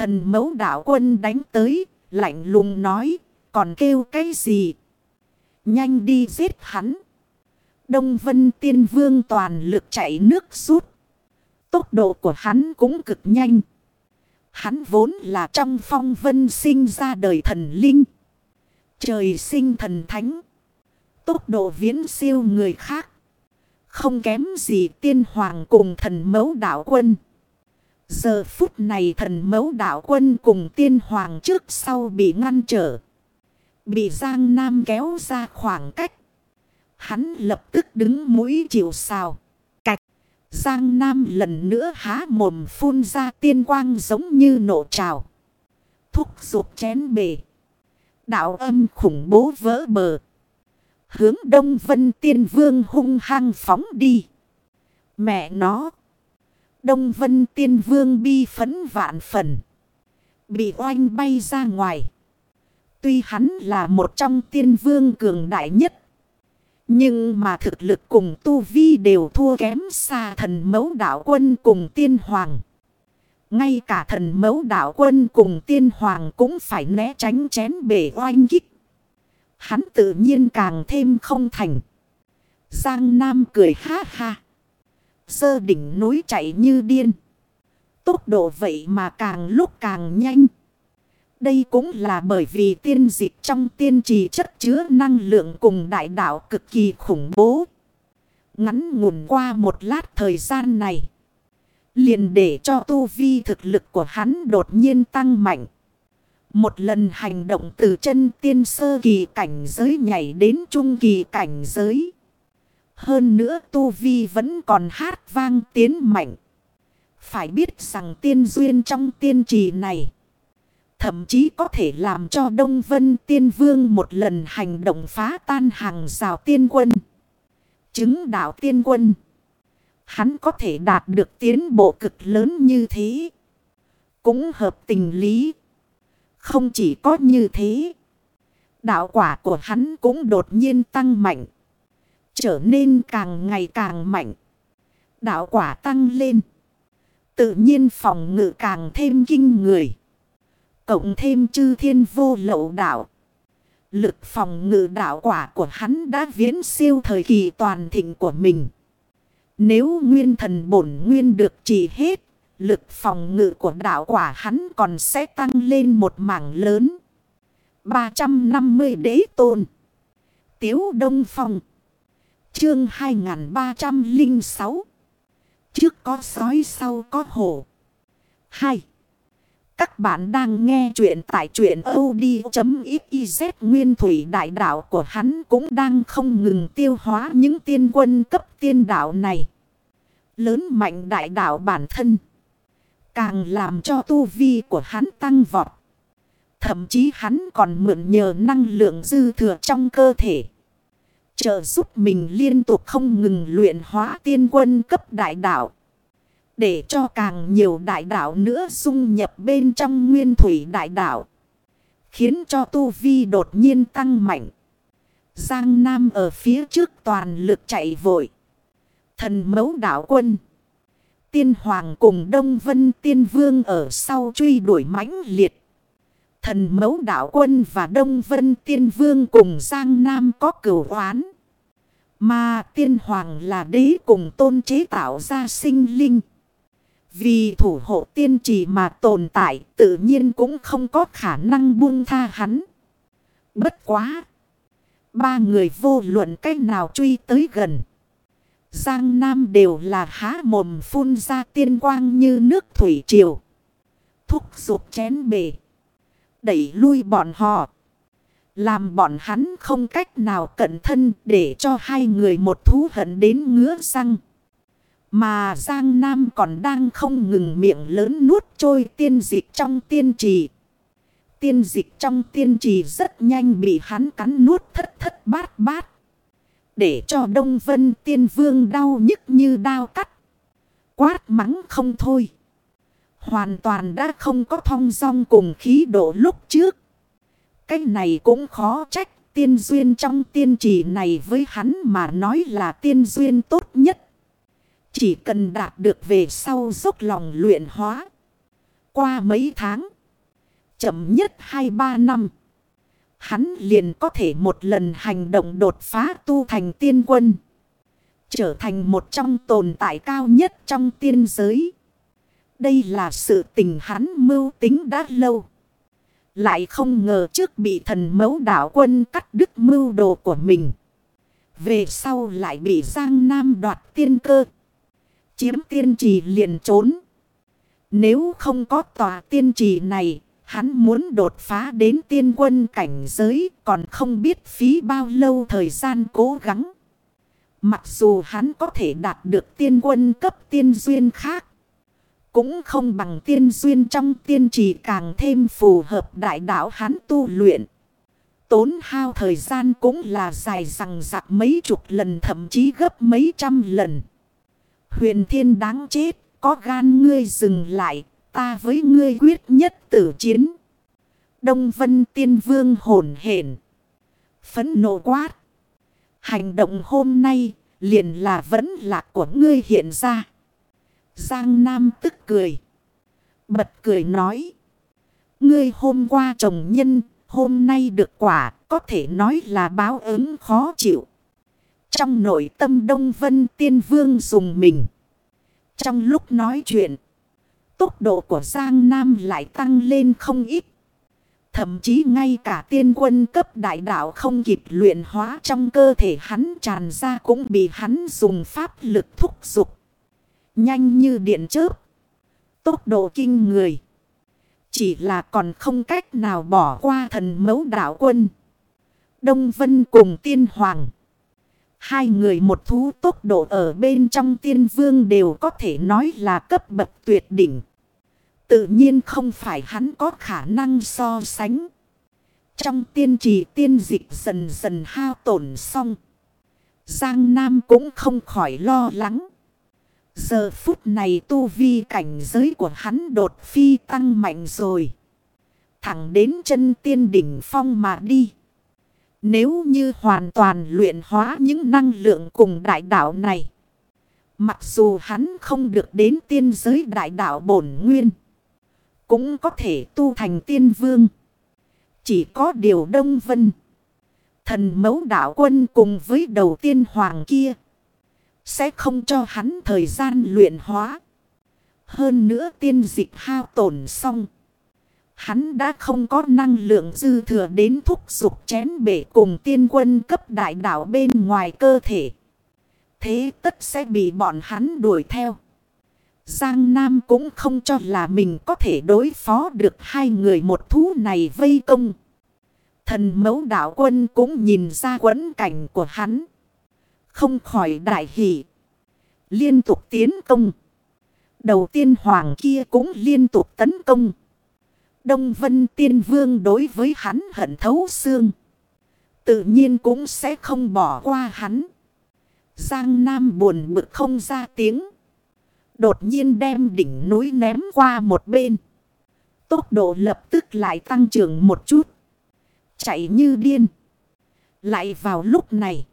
Thần mẫu đạo quân đánh tới, lạnh lùng nói, còn kêu cái gì? Nhanh đi giết hắn. Đông Vân Tiên Vương toàn lực chạy nước rút. Tốc độ của hắn cũng cực nhanh. Hắn vốn là trong phong vân sinh ra đời thần linh. Trời sinh thần thánh. Tốc độ viễn siêu người khác. Không kém gì tiên hoàng cùng thần mẫu đạo quân. Giờ phút này thần mẫu đạo quân cùng tiên hoàng trước sau bị ngăn trở. Bị Giang Nam kéo ra khoảng cách. Hắn lập tức đứng mũi chịu sào. Cạch. Giang Nam lần nữa há mồm phun ra tiên quang giống như nổ trào. Thúc giục chén bề. Đạo âm khủng bố vỡ bờ. Hướng Đông Vân Tiên Vương hung hăng phóng đi. Mẹ nó. Đông Vân Tiên Vương bi phấn vạn phần. Bị oanh bay ra ngoài. Tuy hắn là một trong tiên vương cường đại nhất. Nhưng mà thực lực cùng Tu Vi đều thua kém xa thần mẫu đạo quân cùng tiên hoàng. Ngay cả thần mẫu đạo quân cùng tiên hoàng cũng phải né tránh chén bể oanh kích. Hắn tự nhiên càng thêm không thành. Giang Nam cười ha ha. Sơ đỉnh núi chạy như điên. Tốc độ vậy mà càng lúc càng nhanh. Đây cũng là bởi vì tiên dịch trong tiên trì chất chứa năng lượng cùng đại đạo cực kỳ khủng bố. Ngắn ngủn qua một lát thời gian này. Liền để cho tu vi thực lực của hắn đột nhiên tăng mạnh. Một lần hành động từ chân tiên sơ kỳ cảnh giới nhảy đến trung kỳ cảnh giới. Hơn nữa tu vi vẫn còn hát vang tiến mạnh. Phải biết rằng tiên duyên trong tiên trì này. Thậm chí có thể làm cho Đông Vân Tiên Vương một lần hành động phá tan hàng rào tiên quân. Chứng đạo tiên quân. Hắn có thể đạt được tiến bộ cực lớn như thế. Cũng hợp tình lý. Không chỉ có như thế. Đạo quả của hắn cũng đột nhiên tăng mạnh. Trở nên càng ngày càng mạnh. Đạo quả tăng lên. Tự nhiên phòng ngự càng thêm kinh người. Cộng thêm chư thiên vô lậu đạo. Lực phòng ngự đạo quả của hắn đã viễn siêu thời kỳ toàn thịnh của mình. Nếu nguyên thần bổn nguyên được trị hết, lực phòng ngự của đạo quả hắn còn sẽ tăng lên một mảng lớn. 350 đế tôn. Tiếu Đông Phong. Chương 2306. Trước có sói, sau có hổ. 2. Các bạn đang nghe chuyện tại chuyện od.xyz nguyên thủy đại đạo của hắn cũng đang không ngừng tiêu hóa những tiên quân cấp tiên đạo này. Lớn mạnh đại đạo bản thân. Càng làm cho tu vi của hắn tăng vọt. Thậm chí hắn còn mượn nhờ năng lượng dư thừa trong cơ thể. Trợ giúp mình liên tục không ngừng luyện hóa tiên quân cấp đại đạo. Để cho càng nhiều đại đạo nữa dung nhập bên trong nguyên thủy đại đạo. Khiến cho tu vi đột nhiên tăng mạnh. Giang Nam ở phía trước toàn lực chạy vội. Thần mẫu đạo quân. Tiên Hoàng cùng Đông Vân Tiên Vương ở sau truy đuổi mãnh liệt. Thần mẫu đạo quân và Đông Vân Tiên Vương cùng Giang Nam có cửu oán. Mà Tiên Hoàng là đế cùng tôn chế tạo ra sinh linh. Vì thủ hộ tiên trì mà tồn tại, tự nhiên cũng không có khả năng buông tha hắn. Bất quá. Ba người vô luận cách nào truy tới gần. Giang Nam đều là há mồm phun ra tiên quang như nước thủy triều. Thúc giục chén bề. Đẩy lui bọn họ. Làm bọn hắn không cách nào cẩn thân để cho hai người một thú hận đến ngứa răng. Mà Giang Nam còn đang không ngừng miệng lớn nuốt trôi tiên dịch trong tiên trì. Tiên dịch trong tiên trì rất nhanh bị hắn cắn nuốt thất thất bát bát. Để cho Đông Vân tiên vương đau nhức như đau cắt. Quát mắng không thôi. Hoàn toàn đã không có thong dong cùng khí độ lúc trước. Cái này cũng khó trách. Tiên duyên trong tiên trì này với hắn mà nói là tiên duyên tốt nhất. Chỉ cần đạt được về sau dốc lòng luyện hóa. Qua mấy tháng. Chậm nhất 2-3 năm. Hắn liền có thể một lần hành động đột phá tu thành tiên quân. Trở thành một trong tồn tại cao nhất trong tiên giới. Đây là sự tình hắn mưu tính đã lâu. Lại không ngờ trước bị thần mấu đảo quân cắt đứt mưu đồ của mình. Về sau lại bị Giang Nam đoạt tiên cơ. Chiếm tiên trì liền trốn. Nếu không có tòa tiên trì này, hắn muốn đột phá đến tiên quân cảnh giới còn không biết phí bao lâu thời gian cố gắng. Mặc dù hắn có thể đạt được tiên quân cấp tiên duyên khác. Cũng không bằng tiên duyên trong tiên trì càng thêm phù hợp đại đạo hắn tu luyện. Tốn hao thời gian cũng là dài rằng dặc mấy chục lần thậm chí gấp mấy trăm lần. Huyền thiên đáng chết, có gan ngươi dừng lại, ta với ngươi quyết nhất tử chiến. Đông vân tiên vương hồn hển Phấn nộ quát. Hành động hôm nay liền là vẫn lạc của ngươi hiện ra. Giang Nam tức cười. Bật cười nói. Ngươi hôm qua trồng nhân, hôm nay được quả, có thể nói là báo ứng khó chịu. Trong nội tâm Đông Vân Tiên Vương dùng mình. Trong lúc nói chuyện, tốc độ của Giang Nam lại tăng lên không ít. Thậm chí ngay cả tiên quân cấp đại đạo không kịp luyện hóa trong cơ thể hắn tràn ra cũng bị hắn dùng pháp lực thúc giục. Nhanh như điện chớp. Tốc độ kinh người. Chỉ là còn không cách nào bỏ qua thần mấu đạo quân. Đông Vân cùng tiên hoàng. Hai người một thú tốc độ ở bên trong tiên vương đều có thể nói là cấp bậc tuyệt đỉnh. Tự nhiên không phải hắn có khả năng so sánh. Trong tiên trì tiên dịch dần dần hao tổn xong. Giang Nam cũng không khỏi lo lắng. Giờ phút này tu vi cảnh giới của hắn đột phi tăng mạnh rồi. Thẳng đến chân tiên đỉnh phong mà đi. Nếu như hoàn toàn luyện hóa những năng lượng cùng đại đạo này. Mặc dù hắn không được đến tiên giới đại đạo bổn nguyên. Cũng có thể tu thành tiên vương. Chỉ có điều đông vân. Thần mẫu đạo quân cùng với đầu tiên hoàng kia. Sẽ không cho hắn thời gian luyện hóa. Hơn nữa tiên dịch hao tổn xong. Hắn đã không có năng lượng dư thừa đến thúc dục chén bể cùng tiên quân cấp đại đạo bên ngoài cơ thể. Thế tất sẽ bị bọn hắn đuổi theo. Giang Nam cũng không cho là mình có thể đối phó được hai người một thú này vây công. Thần mẫu đạo quân cũng nhìn ra quẫn cảnh của hắn. Không khỏi đại hỷ. Liên tục tiến công. Đầu tiên hoàng kia cũng liên tục tấn công. Đông Vân Tiên Vương đối với hắn hận thấu xương. Tự nhiên cũng sẽ không bỏ qua hắn. Giang Nam buồn bực không ra tiếng. Đột nhiên đem đỉnh núi ném qua một bên. Tốc độ lập tức lại tăng trưởng một chút. Chạy như điên. Lại vào lúc này.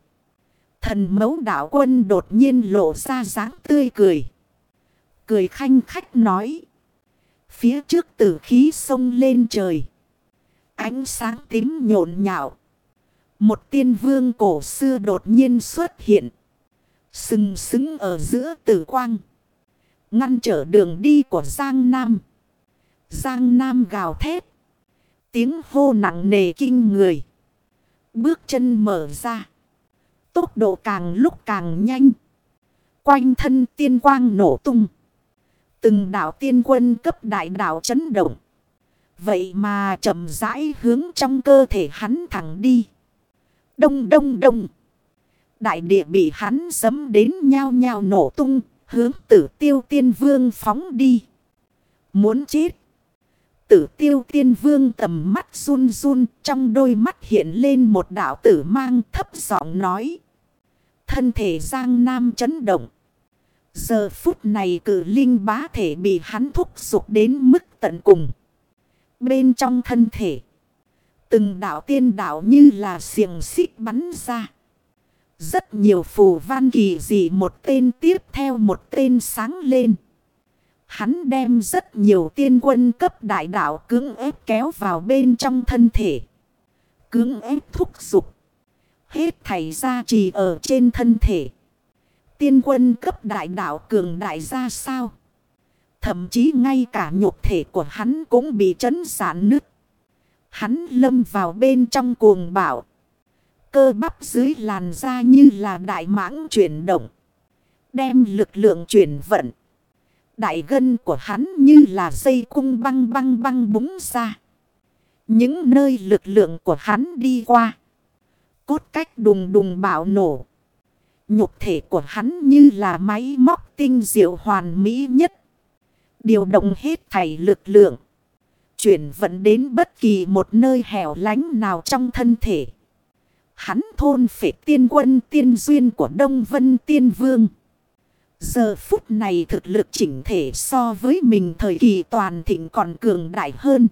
Thần mấu đạo quân đột nhiên lộ ra dáng tươi cười. Cười khanh khách nói. Phía trước tử khí sông lên trời. Ánh sáng tím nhộn nhạo. Một tiên vương cổ xưa đột nhiên xuất hiện. Sừng sững ở giữa tử quang. Ngăn trở đường đi của Giang Nam. Giang Nam gào thét. Tiếng hô nặng nề kinh người. Bước chân mở ra. Tốc độ càng lúc càng nhanh. Quanh thân tiên quang nổ tung. Từng đảo tiên quân cấp đại đảo chấn động. Vậy mà chậm rãi hướng trong cơ thể hắn thẳng đi. Đông đông đông. Đại địa bị hắn sấm đến nhao nhao nổ tung. Hướng tử tiêu tiên vương phóng đi. Muốn chết. Tử tiêu tiên vương tầm mắt run run. Trong đôi mắt hiện lên một đảo tử mang thấp giọng nói. Thân thể Giang Nam chấn động. Giờ phút này cử linh bá thể bị hắn thúc dục đến mức tận cùng. Bên trong thân thể. Từng đảo tiên đảo như là xiềng xích bắn ra. Rất nhiều phù văn kỳ dị một tên tiếp theo một tên sáng lên. Hắn đem rất nhiều tiên quân cấp đại đạo cưỡng ép kéo vào bên trong thân thể. Cưỡng ép thúc dục Hết thảy ra trì ở trên thân thể. Tiên quân cấp đại đạo cường đại ra sao? Thậm chí ngay cả nhục thể của hắn cũng bị chấn sản nứt. Hắn lâm vào bên trong cuồng bạo. Cơ bắp dưới làn da như là đại mãng chuyển động. Đem lực lượng chuyển vận. Đại gân của hắn như là dây cung băng băng băng búng ra. Những nơi lực lượng của hắn đi qua. Cốt cách đùng đùng bạo nổ. Nhục thể của hắn như là máy móc tinh diệu hoàn mỹ nhất. Điều động hết thảy lực lượng. Chuyển vận đến bất kỳ một nơi hẻo lánh nào trong thân thể. Hắn thôn phệ tiên quân tiên duyên của Đông Vân Tiên Vương. Giờ phút này thực lực chỉnh thể so với mình thời kỳ toàn thịnh còn cường đại hơn.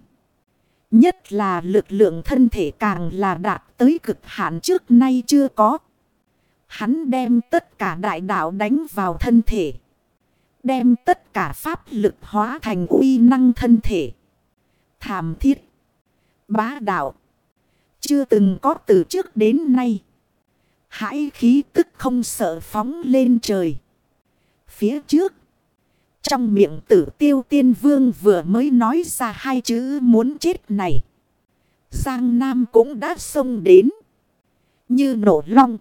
Nhất là lực lượng thân thể càng là đạt tới cực hạn trước nay chưa có. Hắn đem tất cả đại đạo đánh vào thân thể. Đem tất cả pháp lực hóa thành uy năng thân thể. Thảm thiết. Bá đạo. Chưa từng có từ trước đến nay. Hãi khí tức không sợ phóng lên trời. Phía trước. Trong miệng tử tiêu tiên vương vừa mới nói ra hai chữ muốn chết này. Giang Nam cũng đã xông đến. Như nổ long.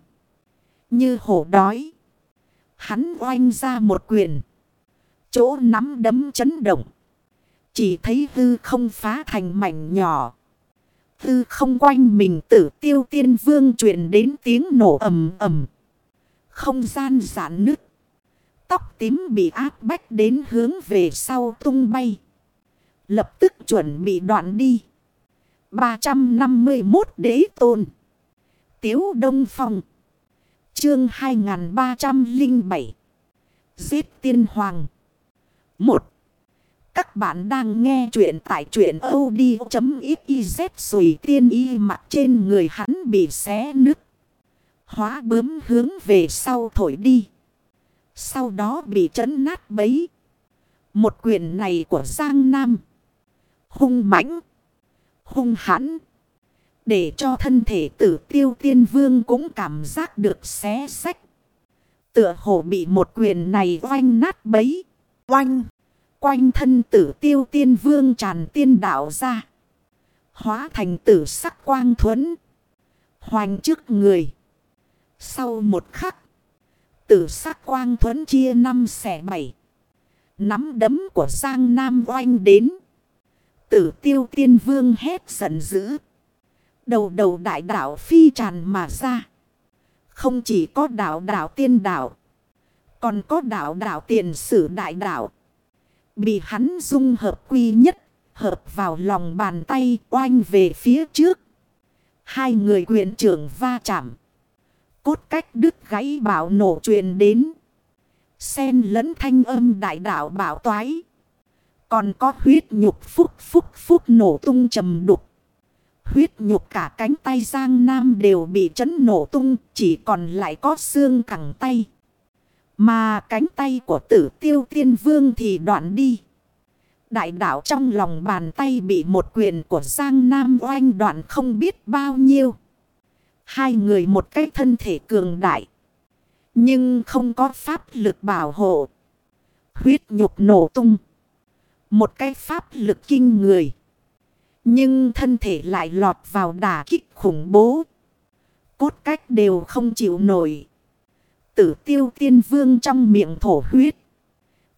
Như hổ đói. Hắn oanh ra một quyền. Chỗ nắm đấm chấn động. Chỉ thấy hư không phá thành mảnh nhỏ. Hư không quanh mình tử tiêu tiên vương truyền đến tiếng nổ ầm ầm. Không gian giãn nứt. Tóc tím bị áp bách đến hướng về sau tung bay. Lập tức chuẩn bị đoạn đi. 351 đế tôn. Tiếu Đông Phong. Chương 2307. Giết tiên hoàng. 1. Các bạn đang nghe chuyện tại chuyện od.xyz rồi tiên y mặt trên người hắn bị xé nứt. Hóa bướm hướng về sau thổi đi. Sau đó bị chấn nát bấy. Một quyền này của Giang Nam. Hung mãnh Hung hãn. Để cho thân thể tử tiêu tiên vương cũng cảm giác được xé sách. Tựa hồ bị một quyền này oanh nát bấy. Oanh. Quanh thân tử tiêu tiên vương tràn tiên đạo ra. Hóa thành tử sắc quang thuẫn. Hoành trước người. Sau một khắc. Tử sắc quang thuẫn chia năm xẻ bảy. Nắm đấm của Giang Nam oanh đến. Tử tiêu tiên vương hét giận dữ. Đầu đầu đại đạo phi tràn mà ra. Không chỉ có đạo đạo tiên đạo. Còn có đạo đạo tiền sử đại đạo. Bị hắn dung hợp quy nhất. Hợp vào lòng bàn tay oanh về phía trước. Hai người quyền trưởng va chạm. Cốt cách đứt gãy bảo nổ truyền đến. Xen lẫn thanh âm đại đạo bảo toái. Còn có huyết nhục phúc phúc phúc nổ tung trầm đục. Huyết nhục cả cánh tay Giang Nam đều bị chấn nổ tung, chỉ còn lại có xương cẳng tay. Mà cánh tay của tử tiêu tiên vương thì đoạn đi. Đại đạo trong lòng bàn tay bị một quyền của Giang Nam oanh đoạn không biết bao nhiêu. Hai người một cái thân thể cường đại. Nhưng không có pháp lực bảo hộ. Huyết nhục nổ tung. Một cái pháp lực kinh người. Nhưng thân thể lại lọt vào đả kích khủng bố. Cốt cách đều không chịu nổi. Tử tiêu tiên vương trong miệng thổ huyết.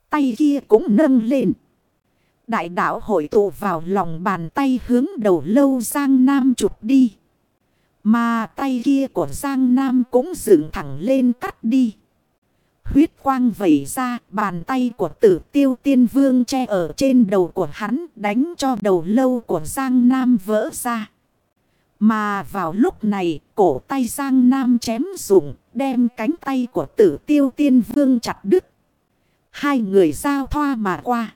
Tay kia cũng nâng lên. Đại đạo hội tụ vào lòng bàn tay hướng đầu lâu Giang Nam chụp đi. Mà tay kia của Giang Nam cũng dựng thẳng lên cắt đi. Huyết quang vẩy ra, bàn tay của tử tiêu tiên vương che ở trên đầu của hắn, đánh cho đầu lâu của Giang Nam vỡ ra. Mà vào lúc này, cổ tay Giang Nam chém rụng, đem cánh tay của tử tiêu tiên vương chặt đứt. Hai người giao thoa mà qua.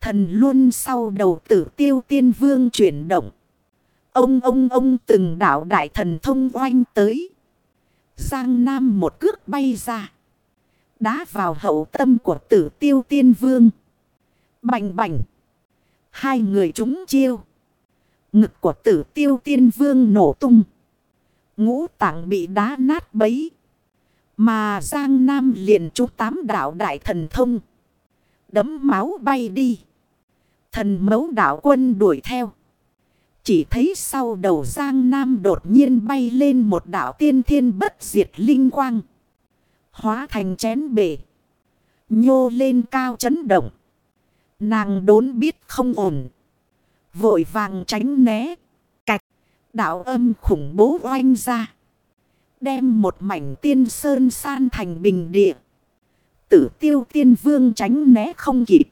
Thần luôn sau đầu tử tiêu tiên vương chuyển động. Ông ông ông từng đảo đại thần thông oanh tới. Giang Nam một cước bay ra. Đá vào hậu tâm của tử tiêu tiên vương. Bành bành. Hai người chúng chiêu. Ngực của tử tiêu tiên vương nổ tung. Ngũ tạng bị đá nát bấy. Mà Giang Nam liền chú tám đạo đại thần thông. Đấm máu bay đi. Thần mấu đạo quân đuổi theo. Chỉ thấy sau đầu Giang Nam đột nhiên bay lên một đạo tiên thiên bất diệt linh quang. Hóa thành chén bể. Nhô lên cao chấn động. Nàng đốn biết không ổn. Vội vàng tránh né. Cạch. Đạo âm khủng bố oanh ra. Đem một mảnh tiên sơn san thành bình địa. Tử tiêu tiên vương tránh né không kịp.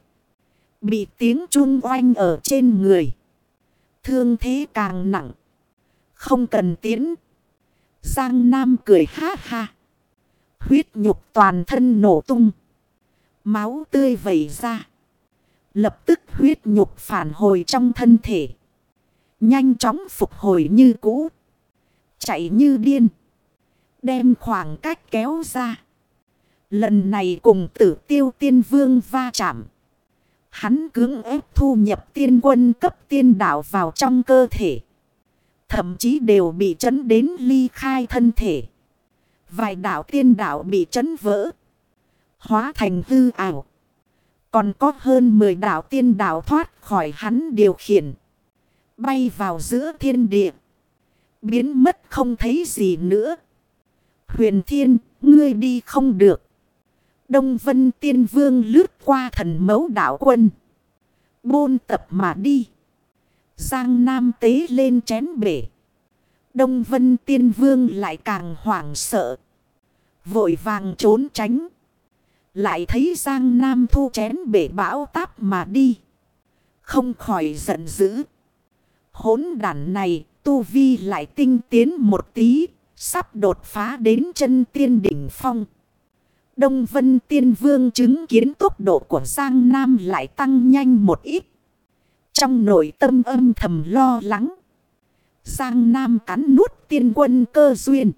Bị tiếng trung oanh ở trên người. Thương thế càng nặng. Không cần tiến. Giang Nam cười ha ha. Huyết nhục toàn thân nổ tung. Máu tươi vẩy ra. Lập tức huyết nhục phản hồi trong thân thể. Nhanh chóng phục hồi như cũ. Chạy như điên. Đem khoảng cách kéo ra. Lần này cùng tử tiêu tiên vương va chạm. Hắn cưỡng ép thu nhập tiên quân cấp tiên đạo vào trong cơ thể. Thậm chí đều bị chấn đến ly khai thân thể. Vài đạo tiên đạo bị chấn vỡ. Hóa thành hư ảo. Còn có hơn 10 đạo tiên đạo thoát khỏi hắn điều khiển. Bay vào giữa thiên địa. Biến mất không thấy gì nữa. Huyền thiên, ngươi đi không được. Đông Vân Tiên Vương lướt qua thần mấu đảo quân. Bôn tập mà đi. Giang Nam tế lên chén bể. Đông Vân Tiên Vương lại càng hoảng sợ. Vội vàng trốn tránh. Lại thấy Giang Nam thu chén bể bão táp mà đi. Không khỏi giận dữ. Hốn đàn này, tu vi lại tinh tiến một tí. Sắp đột phá đến chân tiên đỉnh phong. Đông Vân Tiên Vương chứng kiến tốc độ của Giang Nam lại tăng nhanh một ít. Trong nội tâm âm thầm lo lắng. Giang Nam cắn nuốt tiên quân cơ duyên.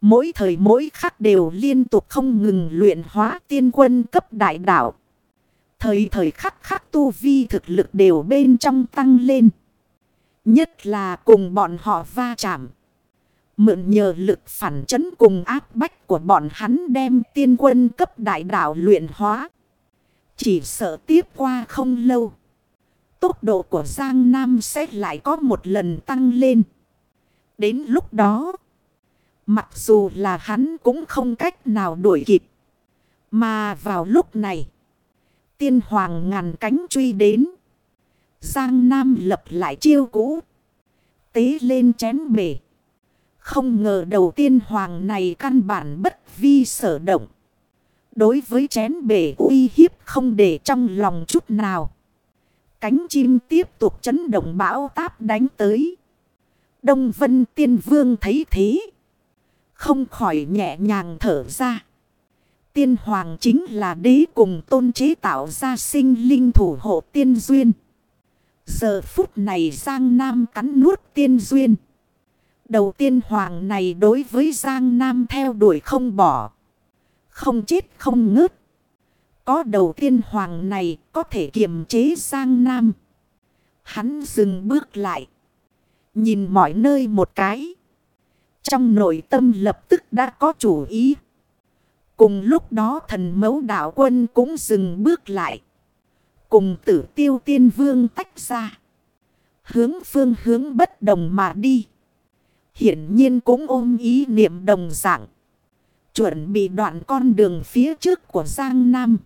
Mỗi thời mỗi khắc đều liên tục không ngừng luyện hóa tiên quân cấp đại đạo. Thời thời khắc khắc tu vi thực lực đều bên trong tăng lên. Nhất là cùng bọn họ va chạm. Mượn nhờ lực phản chấn cùng áp bách của bọn hắn đem tiên quân cấp đại đạo luyện hóa. Chỉ sợ tiếp qua không lâu. Tốc độ của Giang Nam sẽ lại có một lần tăng lên. Đến lúc đó. Mặc dù là hắn cũng không cách nào đuổi kịp. Mà vào lúc này. Tiên hoàng ngàn cánh truy đến. Giang Nam lập lại chiêu cũ. Tế lên chén bể. Không ngờ đầu tiên hoàng này căn bản bất vi sở động. Đối với chén bể uy hiếp không để trong lòng chút nào. Cánh chim tiếp tục chấn động bão táp đánh tới. Đông Vân Tiên Vương thấy thế. Không khỏi nhẹ nhàng thở ra. Tiên Hoàng chính là đế cùng tôn chế tạo ra sinh linh thủ hộ tiên duyên. Giờ phút này Giang Nam cắn nuốt tiên duyên. Đầu tiên hoàng này đối với Giang Nam theo đuổi không bỏ. Không chết không ngớt. Có đầu tiên hoàng này có thể kiềm chế sang Nam. Hắn dừng bước lại. Nhìn mọi nơi một cái. Trong nội tâm lập tức đã có chủ ý. Cùng lúc đó thần mẫu đạo quân cũng dừng bước lại. Cùng tử tiêu tiên vương tách ra. Hướng phương hướng bất đồng mà đi. Hiển nhiên cũng ôm ý niệm đồng dạng. Chuẩn bị đoạn con đường phía trước của Giang Nam.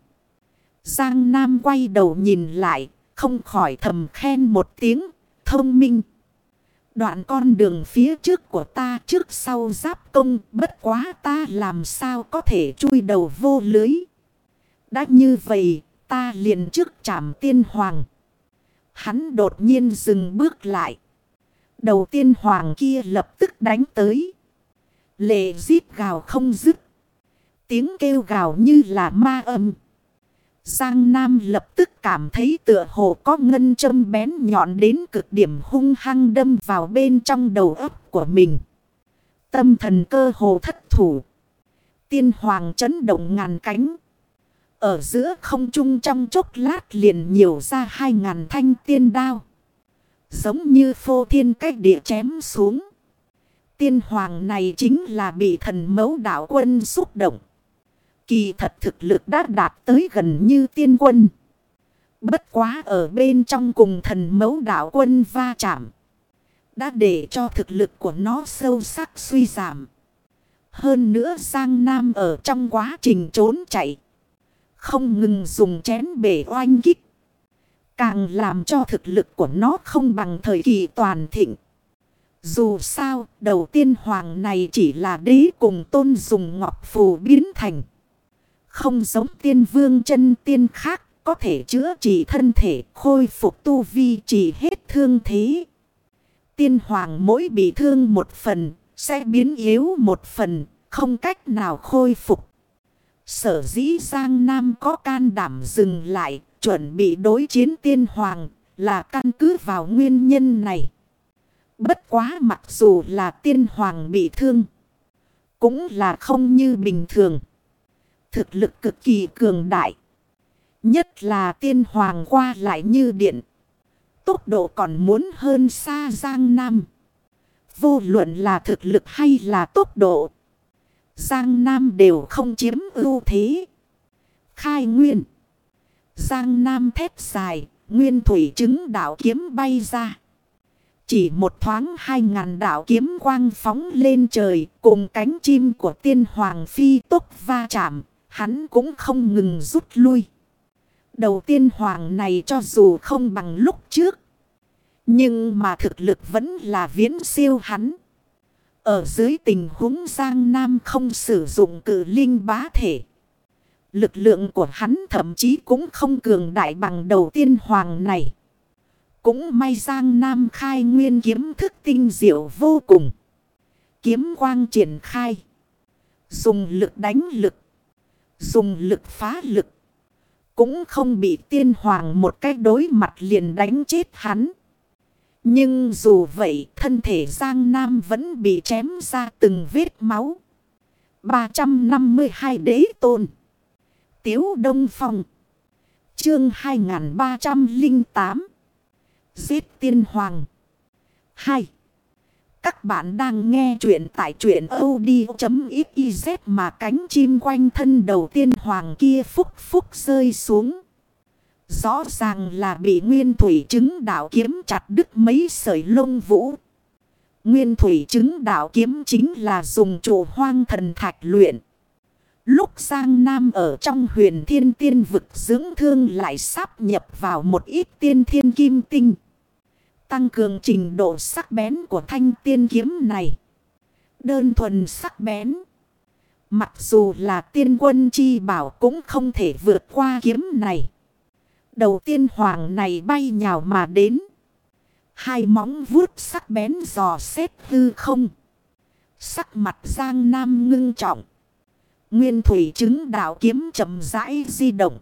Giang Nam quay đầu nhìn lại, không khỏi thầm khen một tiếng, thông minh. Đoạn con đường phía trước của ta trước sau giáp công, bất quá ta làm sao có thể chui đầu vô lưới. Đã như vậy, ta liền trước chạm tiên hoàng. Hắn đột nhiên dừng bước lại. Đầu tiên hoàng kia lập tức đánh tới. Lệ giết gào không dứt. Tiếng kêu gào như là ma âm. Giang Nam lập tức cảm thấy tựa hồ có ngân châm bén nhọn đến cực điểm hung hăng đâm vào bên trong đầu óc của mình. Tâm thần cơ hồ thất thủ. Tiên hoàng chấn động ngàn cánh. Ở giữa không trung trong chốc lát liền nhiều ra hai ngàn thanh tiên đao. Giống như phô thiên cách địa chém xuống. Tiên hoàng này chính là bị thần mẫu đạo quân xúc động. Kỳ thật thực lực đã đạt tới gần như tiên quân. Bất quá ở bên trong cùng thần mẫu đạo quân va chạm. Đã để cho thực lực của nó sâu sắc suy giảm. Hơn nữa Giang Nam ở trong quá trình trốn chạy. Không ngừng dùng chén bể oanh kích. Càng làm cho thực lực của nó không bằng thời kỳ toàn thịnh. Dù sao, đầu tiên hoàng này chỉ là đế cùng tôn dùng ngọc phù biến thành. Không giống tiên vương chân tiên khác, có thể chữa trị thân thể, khôi phục tu vi trị hết thương thế. Tiên hoàng mỗi bị thương một phần, sẽ biến yếu một phần, không cách nào khôi phục. Sở dĩ Giang Nam có can đảm dừng lại, chuẩn bị đối chiến tiên hoàng, là căn cứ vào nguyên nhân này. Bất quá mặc dù là tiên hoàng bị thương, cũng là không như bình thường. Thực lực cực kỳ cường đại. Nhất là tiên hoàng qua lại như điện. Tốc độ còn muốn hơn xa Giang Nam. Vô luận là thực lực hay là tốc độ. Giang Nam đều không chiếm ưu thế. Khai nguyên. Giang Nam thép dài, nguyên thủy chứng đạo kiếm bay ra. Chỉ một thoáng hai ngàn đạo kiếm quang phóng lên trời cùng cánh chim của tiên hoàng phi tốc va chạm, hắn cũng không ngừng rút lui. Đầu tiên hoàng này cho dù không bằng lúc trước, nhưng mà thực lực vẫn là viễn siêu hắn. Ở dưới tình huống Giang Nam không sử dụng cử linh bá thể. Lực lượng của hắn thậm chí cũng không cường đại bằng đầu tiên hoàng này. Cũng may Giang Nam khai nguyên kiếm thức tinh diệu vô cùng. Kiếm quang triển khai. Dùng lực đánh lực. Dùng lực phá lực. Cũng không bị tiên hoàng một cách đối mặt liền đánh chết hắn. Nhưng dù vậy, thân thể Giang Nam vẫn bị chém ra từng vết máu. 352 đế tôn. Tiếu Đông Phong. Chương 2308. Giết tiên hoàng. 2. Các bạn đang nghe chuyện tại truyện od.xyz mà cánh chim quanh thân đầu tiên hoàng kia phúc phúc rơi xuống. Rõ ràng là bị nguyên thủy chứng đạo kiếm chặt đứt mấy sợi lông vũ. Nguyên thủy chứng đạo kiếm chính là dùng trụ hoang thần thạch luyện. Lúc Giang Nam ở trong huyền thiên tiên vực dưỡng thương lại sắp nhập vào một ít tiên thiên kim tinh. Tăng cường trình độ sắc bén của thanh tiên kiếm này. Đơn thuần sắc bén. Mặc dù là tiên quân chi bảo cũng không thể vượt qua kiếm này. Đầu tiên hoàng này bay nhào mà đến. Hai móng vuốt sắc bén giò xét hư không. Sắc mặt Giang Nam ngưng trọng. Nguyên thủy chứng đạo kiếm chậm rãi di động.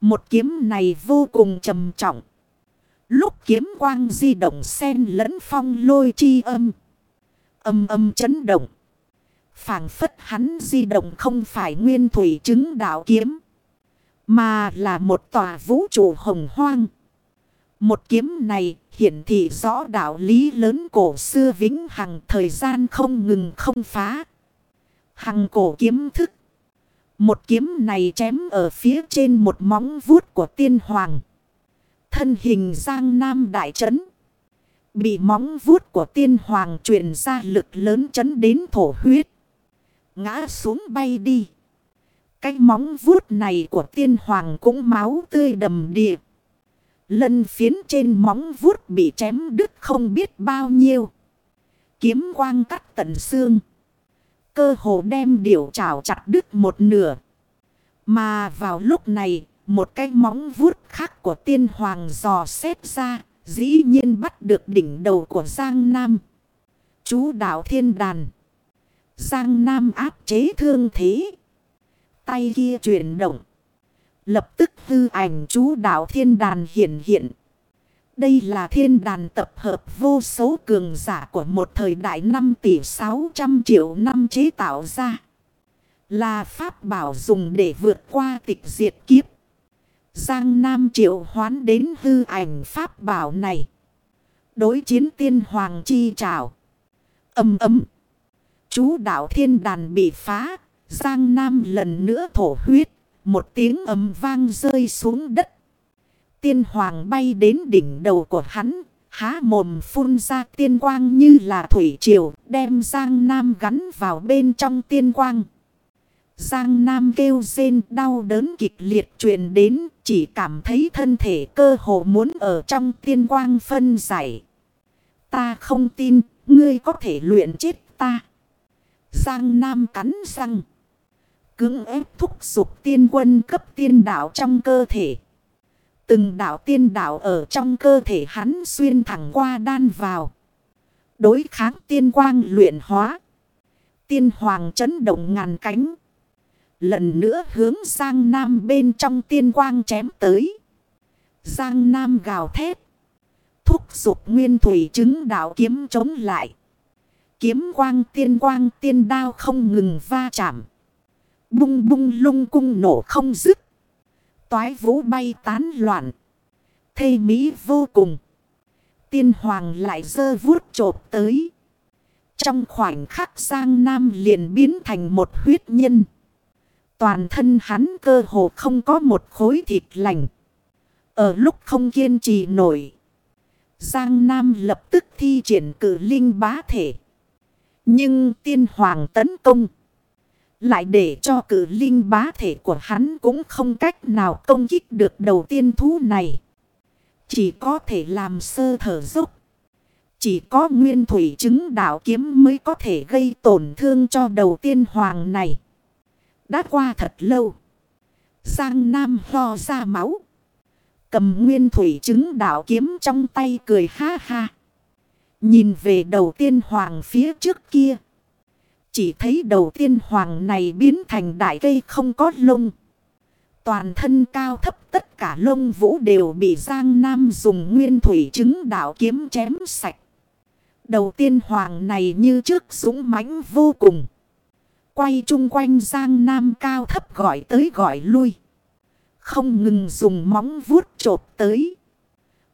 Một kiếm này vô cùng trầm trọng. Lúc kiếm quang di động sen lẫn phong lôi chi âm. Âm âm chấn động. phảng phất hắn di động không phải nguyên thủy chứng đạo kiếm. Mà là một tòa vũ trụ hồng hoang. Một kiếm này hiển thị rõ đạo lý lớn cổ xưa vĩnh hằng thời gian không ngừng không phá. Hằng cổ kiếm thức. Một kiếm này chém ở phía trên một móng vuốt của tiên hoàng. Thân hình giang nam đại trấn. Bị móng vuốt của tiên hoàng truyền ra lực lớn chấn đến thổ huyết. Ngã xuống bay đi. Cái móng vuốt này của tiên hoàng cũng máu tươi đầm địa. Lân phiến trên móng vuốt bị chém đứt không biết bao nhiêu. Kiếm quang cắt tận xương. Cơ hồ đem điểu trào chặt đứt một nửa. Mà vào lúc này, một cái móng vuốt khác của tiên hoàng dò xét ra, dĩ nhiên bắt được đỉnh đầu của Giang Nam. Chú đạo thiên đàn. Giang Nam áp chế thương thế. Tay kia chuyển động. Lập tức hư ảnh chú đạo thiên đàn hiện hiện. Đây là thiên đàn tập hợp vô số cường giả của một thời đại 5 tỷ 600 triệu năm chế tạo ra. Là pháp bảo dùng để vượt qua tịch diệt kiếp. Giang Nam triệu hoán đến hư ảnh pháp bảo này. Đối chiến tiên hoàng chi trào. Âm ấm. Chú đạo thiên đàn bị phá. Giang Nam lần nữa thổ huyết. Một tiếng ấm vang rơi xuống đất. Tiên hoàng bay đến đỉnh đầu của hắn. Há mồm phun ra tiên quang như là thủy triều. Đem Giang Nam gắn vào bên trong tiên quang. Giang Nam kêu rên, đau đớn kịch liệt truyền đến. Chỉ cảm thấy thân thể cơ hồ muốn ở trong tiên quang phân giải. Ta không tin, ngươi có thể luyện chết ta. Giang Nam cắn răng. Cứng ép thúc giục tiên quân cấp tiên đạo trong cơ thể. Từng đạo tiên đạo ở trong cơ thể hắn xuyên thẳng qua đan vào. Đối kháng tiên quang luyện hóa. Tiên hoàng chấn động ngàn cánh. Lần nữa hướng Giang Nam bên trong tiên quang chém tới. Giang Nam gào thét. Thúc dục nguyên thủy chứng đạo kiếm chống lại. Kiếm quang tiên quang tiên đao không ngừng va chạm. Bung bung lung cung nổ không dứt. Toái vũ bay tán loạn. Thê mỹ vô cùng. Tiên hoàng lại dơ vuốt trộp tới. Trong khoảnh khắc Giang Nam liền biến thành một huyết nhân. Toàn thân hắn cơ hồ không có một khối thịt lành. Ở lúc không kiên trì nổi. Giang Nam lập tức thi triển cử linh bá thể. Nhưng tiên hoàng tấn công. Lại để cho cử linh bá thể của hắn cũng không cách nào công kích được đầu tiên thú này. Chỉ có thể làm sơ thở dốc. Chỉ có nguyên thủy chứng đạo kiếm mới có thể gây tổn thương cho đầu tiên hoàng này. Đã qua thật lâu. Giang Nam ho ra máu. Cầm nguyên thủy chứng đạo kiếm trong tay cười ha ha. Nhìn về đầu tiên hoàng phía trước kia. Chỉ thấy đầu tiên hoàng này biến thành đại cây không có lông. Toàn thân cao thấp tất cả lông vũ đều bị Giang Nam dùng nguyên thủy chứng đạo kiếm chém sạch. Đầu tiên hoàng này như trước súng mãnh vô cùng. Quay chung quanh Giang Nam cao thấp gọi tới gọi lui. Không ngừng dùng móng vuốt chộp tới.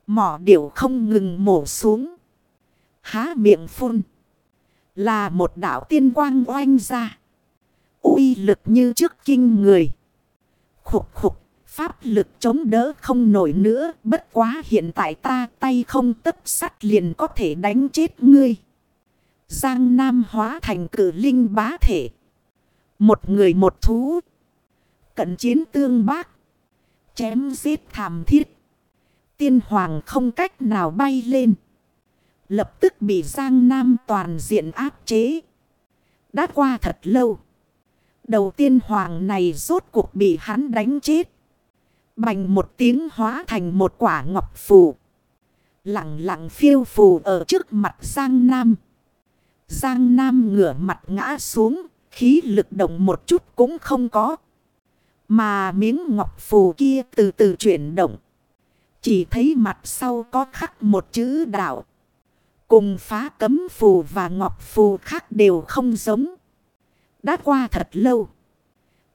Mỏ điểu không ngừng mổ xuống. Há miệng phun. Là một đảo tiên quang oanh ra. uy lực như trước kinh người. Khục khục. Pháp lực chống đỡ không nổi nữa. Bất quá hiện tại ta tay không tấp sắt liền có thể đánh chết ngươi. Giang Nam hóa thành cử linh bá thể. Một người một thú. Cận chiến tương bác. Chém giết thảm thiết. Tiên hoàng không cách nào bay lên. Lập tức bị Giang Nam toàn diện áp chế. Đã qua thật lâu. Đầu tiên hoàng này rốt cuộc bị hắn đánh chết. Bành một tiếng hóa thành một quả ngọc phù. Lặng lặng phiêu phù ở trước mặt Giang Nam. Giang Nam ngửa mặt ngã xuống. Khí lực động một chút cũng không có. Mà miếng ngọc phù kia từ từ chuyển động. Chỉ thấy mặt sau có khắc một chữ đạo. Cùng phá cấm phù và ngọc phù khác đều không giống. Đã qua thật lâu.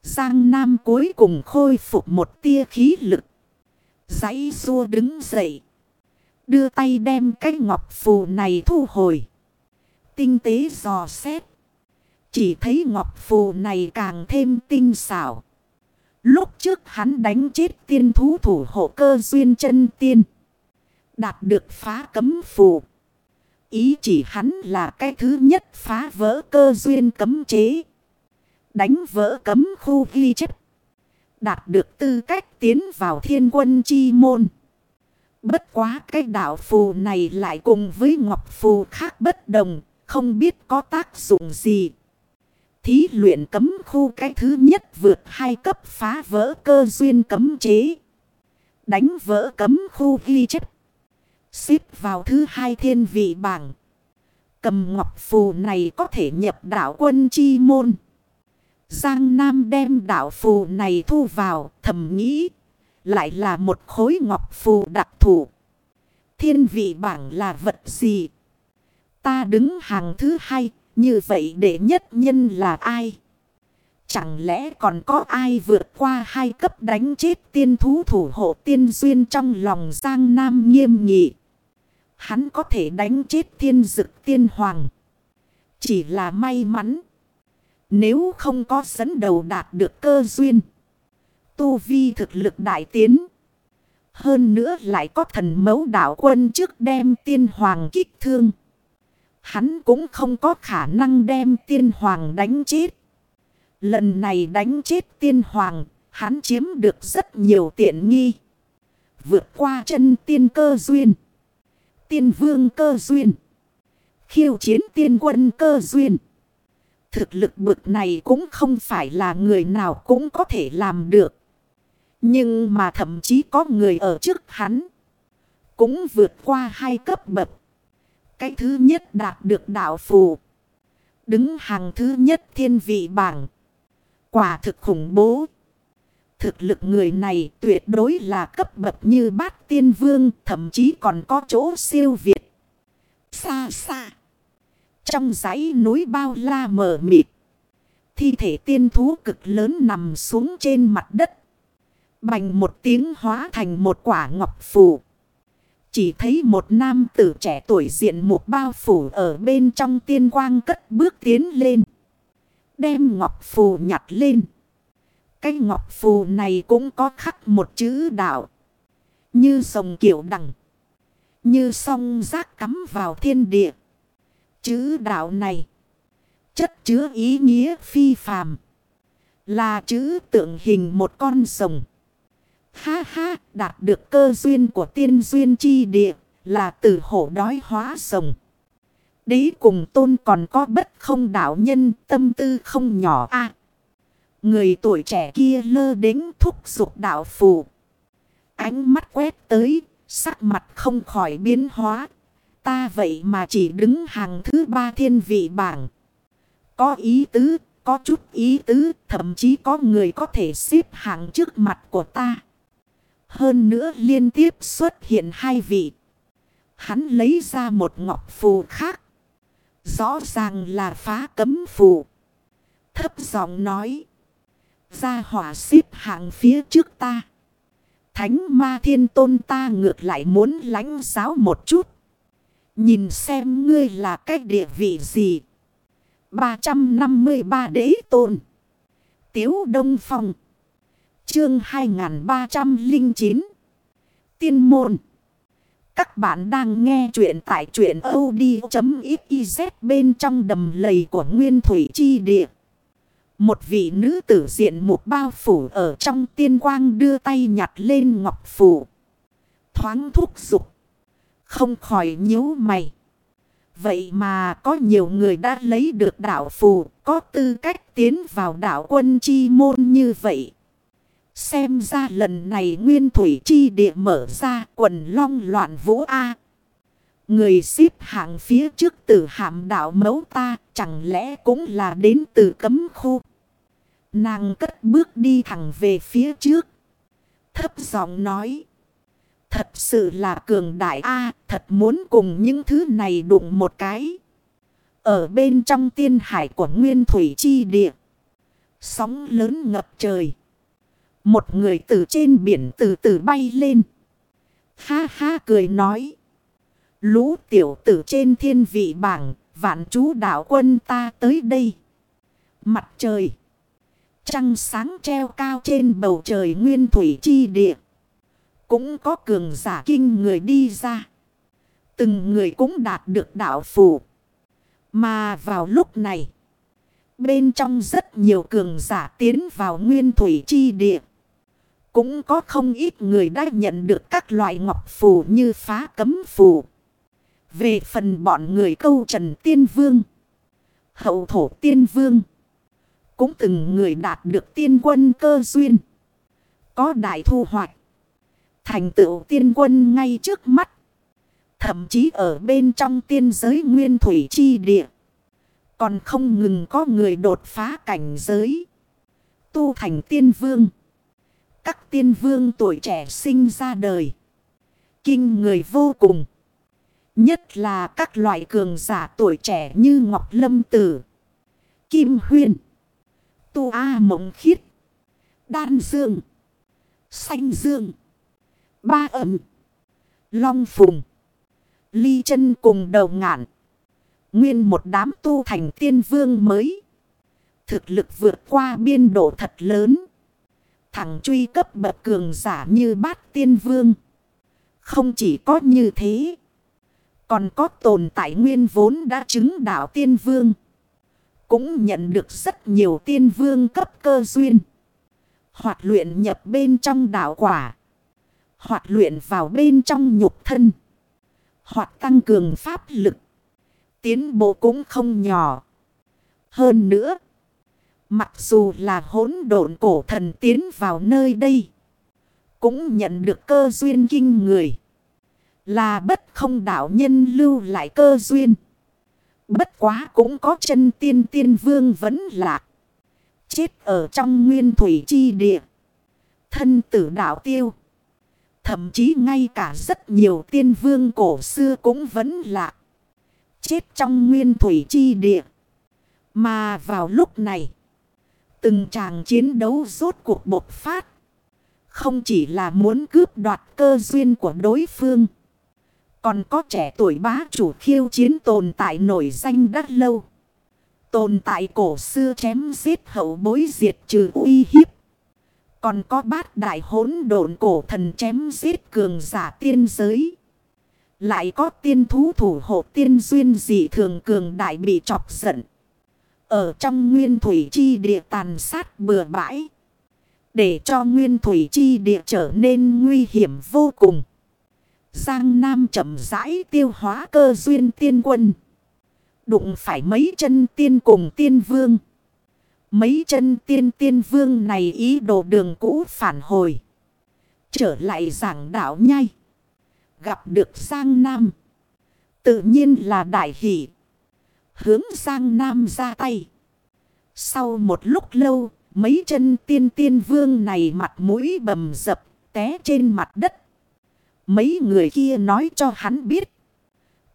Giang Nam cuối cùng khôi phục một tia khí lực. Giấy xua đứng dậy. Đưa tay đem cái ngọc phù này thu hồi. Tinh tế dò xét. Chỉ thấy ngọc phù này càng thêm tinh xảo. Lúc trước hắn đánh chết tiên thú thủ hộ cơ duyên chân tiên. Đạt được phá cấm phù. Ý chỉ hắn là cái thứ nhất phá vỡ cơ duyên cấm chế. Đánh vỡ cấm khu ghi chất. Đạt được tư cách tiến vào thiên quân chi môn. Bất quá cái đạo phù này lại cùng với ngọc phù khác bất đồng. Không biết có tác dụng gì. Thí luyện cấm khu cái thứ nhất vượt hai cấp phá vỡ cơ duyên cấm chế. Đánh vỡ cấm khu ghi chất. Xếp vào thứ hai thiên vị bảng. Cầm ngọc phù này có thể nhập đảo quân chi môn. Giang Nam đem đảo phù này thu vào, thầm nghĩ. Lại là một khối ngọc phù đặc thủ. Thiên vị bảng là vật gì? Ta đứng hàng thứ hai như vậy đệ nhất nhân là ai? Chẳng lẽ còn có ai vượt qua hai cấp đánh chết tiên thú thủ hộ tiên duyên trong lòng Giang Nam nghiêm nghị. Hắn có thể đánh chết thiên dực tiên hoàng. Chỉ là may mắn. Nếu không có dẫn đầu đạt được cơ duyên. Tu vi thực lực đại tiến. Hơn nữa lại có thần mấu đạo quân trước đem tiên hoàng kích thương. Hắn cũng không có khả năng đem tiên hoàng đánh chết. Lần này đánh chết tiên hoàng, hắn chiếm được rất nhiều tiện nghi. Vượt qua chân tiên cơ duyên. Tiên vương cơ duyên. Khiêu chiến tiên quân cơ duyên. Thực lực bực này cũng không phải là người nào cũng có thể làm được. Nhưng mà thậm chí có người ở trước hắn. Cũng vượt qua hai cấp bậc. Cái thứ nhất đạt được đạo phù. Đứng hàng thứ nhất thiên vị bảng. Quả thực khủng bố. Thực lực người này tuyệt đối là cấp bậc như bát tiên vương, thậm chí còn có chỗ siêu việt. Xa xa. Trong dãy núi bao la mờ mịt. Thi thể tiên thú cực lớn nằm xuống trên mặt đất. Bành một tiếng hóa thành một quả ngọc phù. Chỉ thấy một nam tử trẻ tuổi diện một bao phủ ở bên trong tiên quang cất bước tiến lên. Đem ngọc phù nhặt lên. Cái ngọc phù này cũng có khắc một chữ đạo. Như sông kiểu đằng. Như song rác cắm vào thiên địa. Chữ đạo này. Chất chứa ý nghĩa phi phàm. Là chữ tượng hình một con sồng. Ha ha, đạt được cơ duyên của tiên duyên chi địa, là từ hổ đói hóa sồng. Đấy cùng tôn còn có bất không đạo nhân tâm tư không nhỏ a Người tuổi trẻ kia lơ đến thúc giục đạo phù. Ánh mắt quét tới, sắc mặt không khỏi biến hóa. Ta vậy mà chỉ đứng hàng thứ ba thiên vị bảng. Có ý tứ, có chút ý tứ, thậm chí có người có thể xếp hạng trước mặt của ta. Hơn nữa liên tiếp xuất hiện hai vị. Hắn lấy ra một ngọc phù khác. Rõ ràng là phá cấm phù. Thấp giọng nói. Ra hỏa xếp hạng phía trước ta. Thánh ma thiên tôn ta ngược lại muốn lánh giáo một chút. Nhìn xem ngươi là cái địa vị gì. 353 đế tôn. Tiếu Đông Phong. Chương 2309 Tiên môn Các bạn đang nghe chuyện tại chuyện od.xyz bên trong đầm lầy của Nguyên Thủy Chi Địa. Một vị nữ tử diện một bao phủ ở trong tiên quang đưa tay nhặt lên ngọc phủ. Thoáng thúc dục Không khỏi nhíu mày. Vậy mà có nhiều người đã lấy được đạo phù, có tư cách tiến vào đạo quân chi môn như vậy. Xem ra lần này nguyên thủy chi địa mở ra quần long loạn vũ A. Người xếp hạng phía trước tử hàm đạo mấu ta chẳng lẽ cũng là đến từ cấm khu. Nàng cất bước đi thẳng về phía trước. Thấp giọng nói. Thật sự là cường đại A, thật muốn cùng những thứ này đụng một cái. Ở bên trong tiên hải của nguyên thủy chi địa. Sóng lớn ngập trời. Một người từ trên biển từ từ bay lên. Ha ha cười nói. Lũ tiểu tử trên thiên vị bảng, vạn chú đạo quân ta tới đây. Mặt trời. Trăng sáng treo cao trên bầu trời nguyên thủy chi địa. Cũng có cường giả kinh người đi ra. Từng người cũng đạt được đạo phù. Mà vào lúc này. Bên trong rất nhiều cường giả tiến vào nguyên thủy chi địa. Cũng có không ít người đã nhận được các loại ngọc phù như phá cấm phù. Về phần bọn người câu trần tiên vương. Hậu thổ tiên vương. Cũng từng người đạt được tiên quân cơ duyên. Có đại thu hoạch. Thành tựu tiên quân ngay trước mắt. Thậm chí ở bên trong tiên giới nguyên thủy chi địa. Còn không ngừng có người đột phá cảnh giới. Tu thành tiên vương. Các tiên vương tuổi trẻ sinh ra đời. Kinh người vô cùng. Nhất là các loại cường giả tuổi trẻ như Ngọc Lâm Tử. Kim Huyên. tu A mộng khiết. Đan dương. Xanh dương. Ba ẩm. Long phùng. Ly chân cùng đầu ngạn. Nguyên một đám tu thành tiên vương mới. Thực lực vượt qua biên độ thật lớn. Thằng truy cấp bậc cường giả như bát tiên vương. Không chỉ có như thế. Còn có tồn tại nguyên vốn đã chứng đạo tiên vương. Cũng nhận được rất nhiều tiên vương cấp cơ duyên. Hoạt luyện nhập bên trong đạo quả. Hoạt luyện vào bên trong nhục thân. Hoạt tăng cường pháp lực. Tiến bộ cũng không nhỏ. Hơn nữa. Mặc dù là hỗn độn cổ thần tiến vào nơi đây. Cũng nhận được cơ duyên kinh người. Là bất không đạo nhân lưu lại cơ duyên. Bất quá cũng có chân tiên tiên vương vẫn lạc. Chết ở trong nguyên thủy chi địa. Thân tử đạo tiêu. Thậm chí ngay cả rất nhiều tiên vương cổ xưa cũng vẫn lạc. Chết trong nguyên thủy chi địa. Mà vào lúc này. Từng chàng chiến đấu rốt cuộc bộc phát. Không chỉ là muốn cướp đoạt cơ duyên của đối phương. Còn có trẻ tuổi bá chủ khiêu chiến tồn tại nổi danh đắt lâu. Tồn tại cổ xưa chém giết hậu bối diệt trừ uy hiếp. Còn có bát đại hỗn độn cổ thần chém giết cường giả tiên giới. Lại có tiên thú thủ hộ tiên duyên dị thường cường đại bị chọc giận. Ở trong nguyên thủy chi địa tàn sát bừa bãi. Để cho nguyên thủy chi địa trở nên nguy hiểm vô cùng. Giang Nam chậm rãi tiêu hóa cơ duyên tiên quân. Đụng phải mấy chân tiên cùng tiên vương. Mấy chân tiên tiên vương này ý đồ đường cũ phản hồi. Trở lại giảng đạo nhai. Gặp được Giang Nam. Tự nhiên là đại hỷ. Hướng Giang Nam ra tay. Sau một lúc lâu, mấy chân tiên tiên vương này mặt mũi bầm dập, té trên mặt đất. Mấy người kia nói cho hắn biết.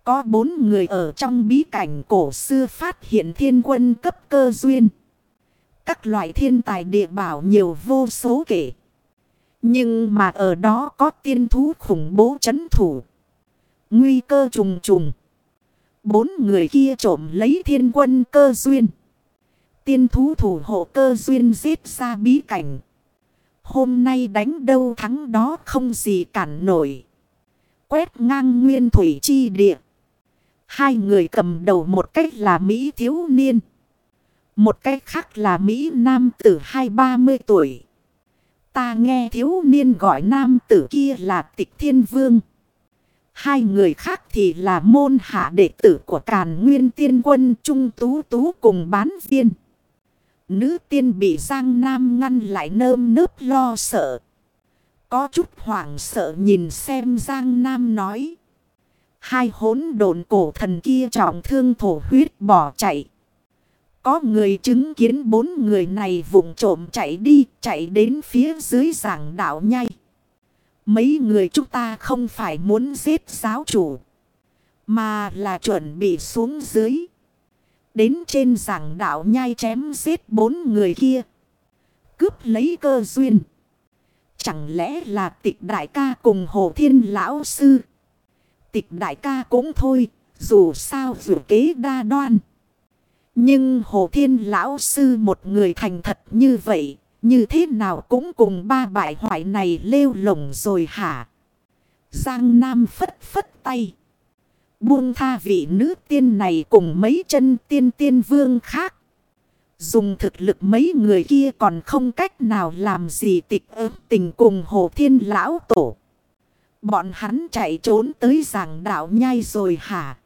Có bốn người ở trong bí cảnh cổ xưa phát hiện thiên quân cấp cơ duyên. Các loại thiên tài địa bảo nhiều vô số kể. Nhưng mà ở đó có tiên thú khủng bố chấn thủ. Nguy cơ trùng trùng. Bốn người kia trộm lấy thiên quân cơ duyên. Tiên thú thủ hộ cơ duyên giết ra bí cảnh. Hôm nay đánh đâu thắng đó không gì cản nổi. Quét ngang nguyên thủy chi địa. Hai người cầm đầu một cách là Mỹ thiếu niên. Một cách khác là Mỹ nam tử hai ba mươi tuổi. Ta nghe thiếu niên gọi nam tử kia là tịch thiên vương. Hai người khác thì là môn hạ đệ tử của Càn Nguyên Tiên Quân Trung Tú Tú cùng bán viên. Nữ tiên bị Giang Nam ngăn lại nơm nớp lo sợ. Có chút hoảng sợ nhìn xem Giang Nam nói. Hai hốn đồn cổ thần kia trọng thương thổ huyết bỏ chạy. Có người chứng kiến bốn người này vùng trộm chạy đi, chạy đến phía dưới giảng đảo nhai. Mấy người chúng ta không phải muốn giết giáo chủ, mà là chuẩn bị xuống dưới. Đến trên giảng đảo nhai chém giết bốn người kia. Cướp lấy cơ duyên. Chẳng lẽ là tịch đại ca cùng hồ thiên lão sư. Tịch đại ca cũng thôi, dù sao dù kế đa đoan. Nhưng hồ thiên lão sư một người thành thật như vậy, như thế nào cũng cùng ba bại hoại này lêu lồng rồi hả? Giang Nam phất phất tay. Buông tha vị nữ tiên này cùng mấy chân tiên tiên vương khác. Dùng thực lực mấy người kia còn không cách nào làm gì tịch ớt tình cùng hồ thiên lão tổ. Bọn hắn chạy trốn tới giảng đạo nhai rồi hả?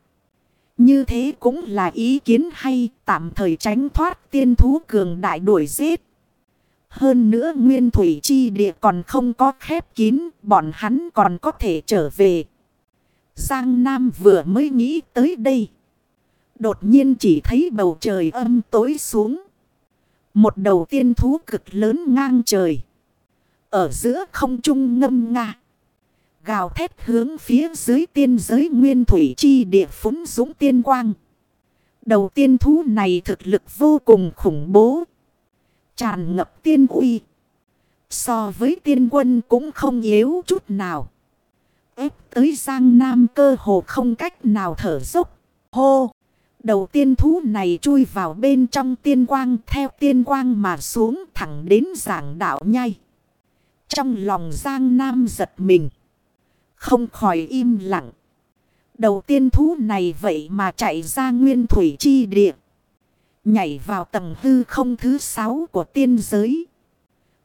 Như thế cũng là ý kiến hay, tạm thời tránh thoát tiên thú cường đại đuổi giết. Hơn nữa nguyên thủy chi địa còn không có khép kín, bọn hắn còn có thể trở về. Giang Nam vừa mới nghĩ tới đây. Đột nhiên chỉ thấy bầu trời âm tối xuống. Một đầu tiên thú cực lớn ngang trời. Ở giữa không trung ngâm nga. Gào thét hướng phía dưới tiên giới nguyên thủy chi địa phúng dũng tiên quang. Đầu tiên thú này thực lực vô cùng khủng bố. Tràn ngập tiên uy. So với tiên quân cũng không yếu chút nào. ép tới Giang Nam cơ hồ không cách nào thở dốc. Hô! Đầu tiên thú này chui vào bên trong tiên quang, theo tiên quang mà xuống thẳng đến giảng đạo nhai. Trong lòng Giang Nam giật mình. Không khỏi im lặng. Đầu tiên thú này vậy mà chạy ra nguyên thủy chi địa. Nhảy vào tầng hư không thứ sáu của tiên giới.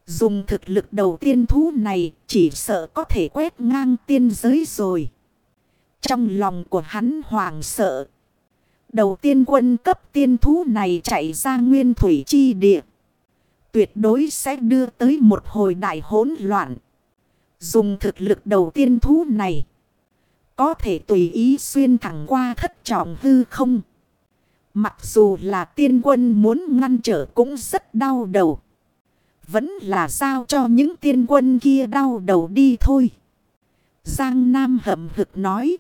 Dùng thực lực đầu tiên thú này chỉ sợ có thể quét ngang tiên giới rồi. Trong lòng của hắn hoàng sợ. Đầu tiên quân cấp tiên thú này chạy ra nguyên thủy chi địa. Tuyệt đối sẽ đưa tới một hồi đại hỗn loạn. Dùng thực lực đầu tiên thú này. Có thể tùy ý xuyên thẳng qua thất trọng hư không. Mặc dù là tiên quân muốn ngăn trở cũng rất đau đầu. Vẫn là sao cho những tiên quân kia đau đầu đi thôi. Giang Nam hậm hực nói.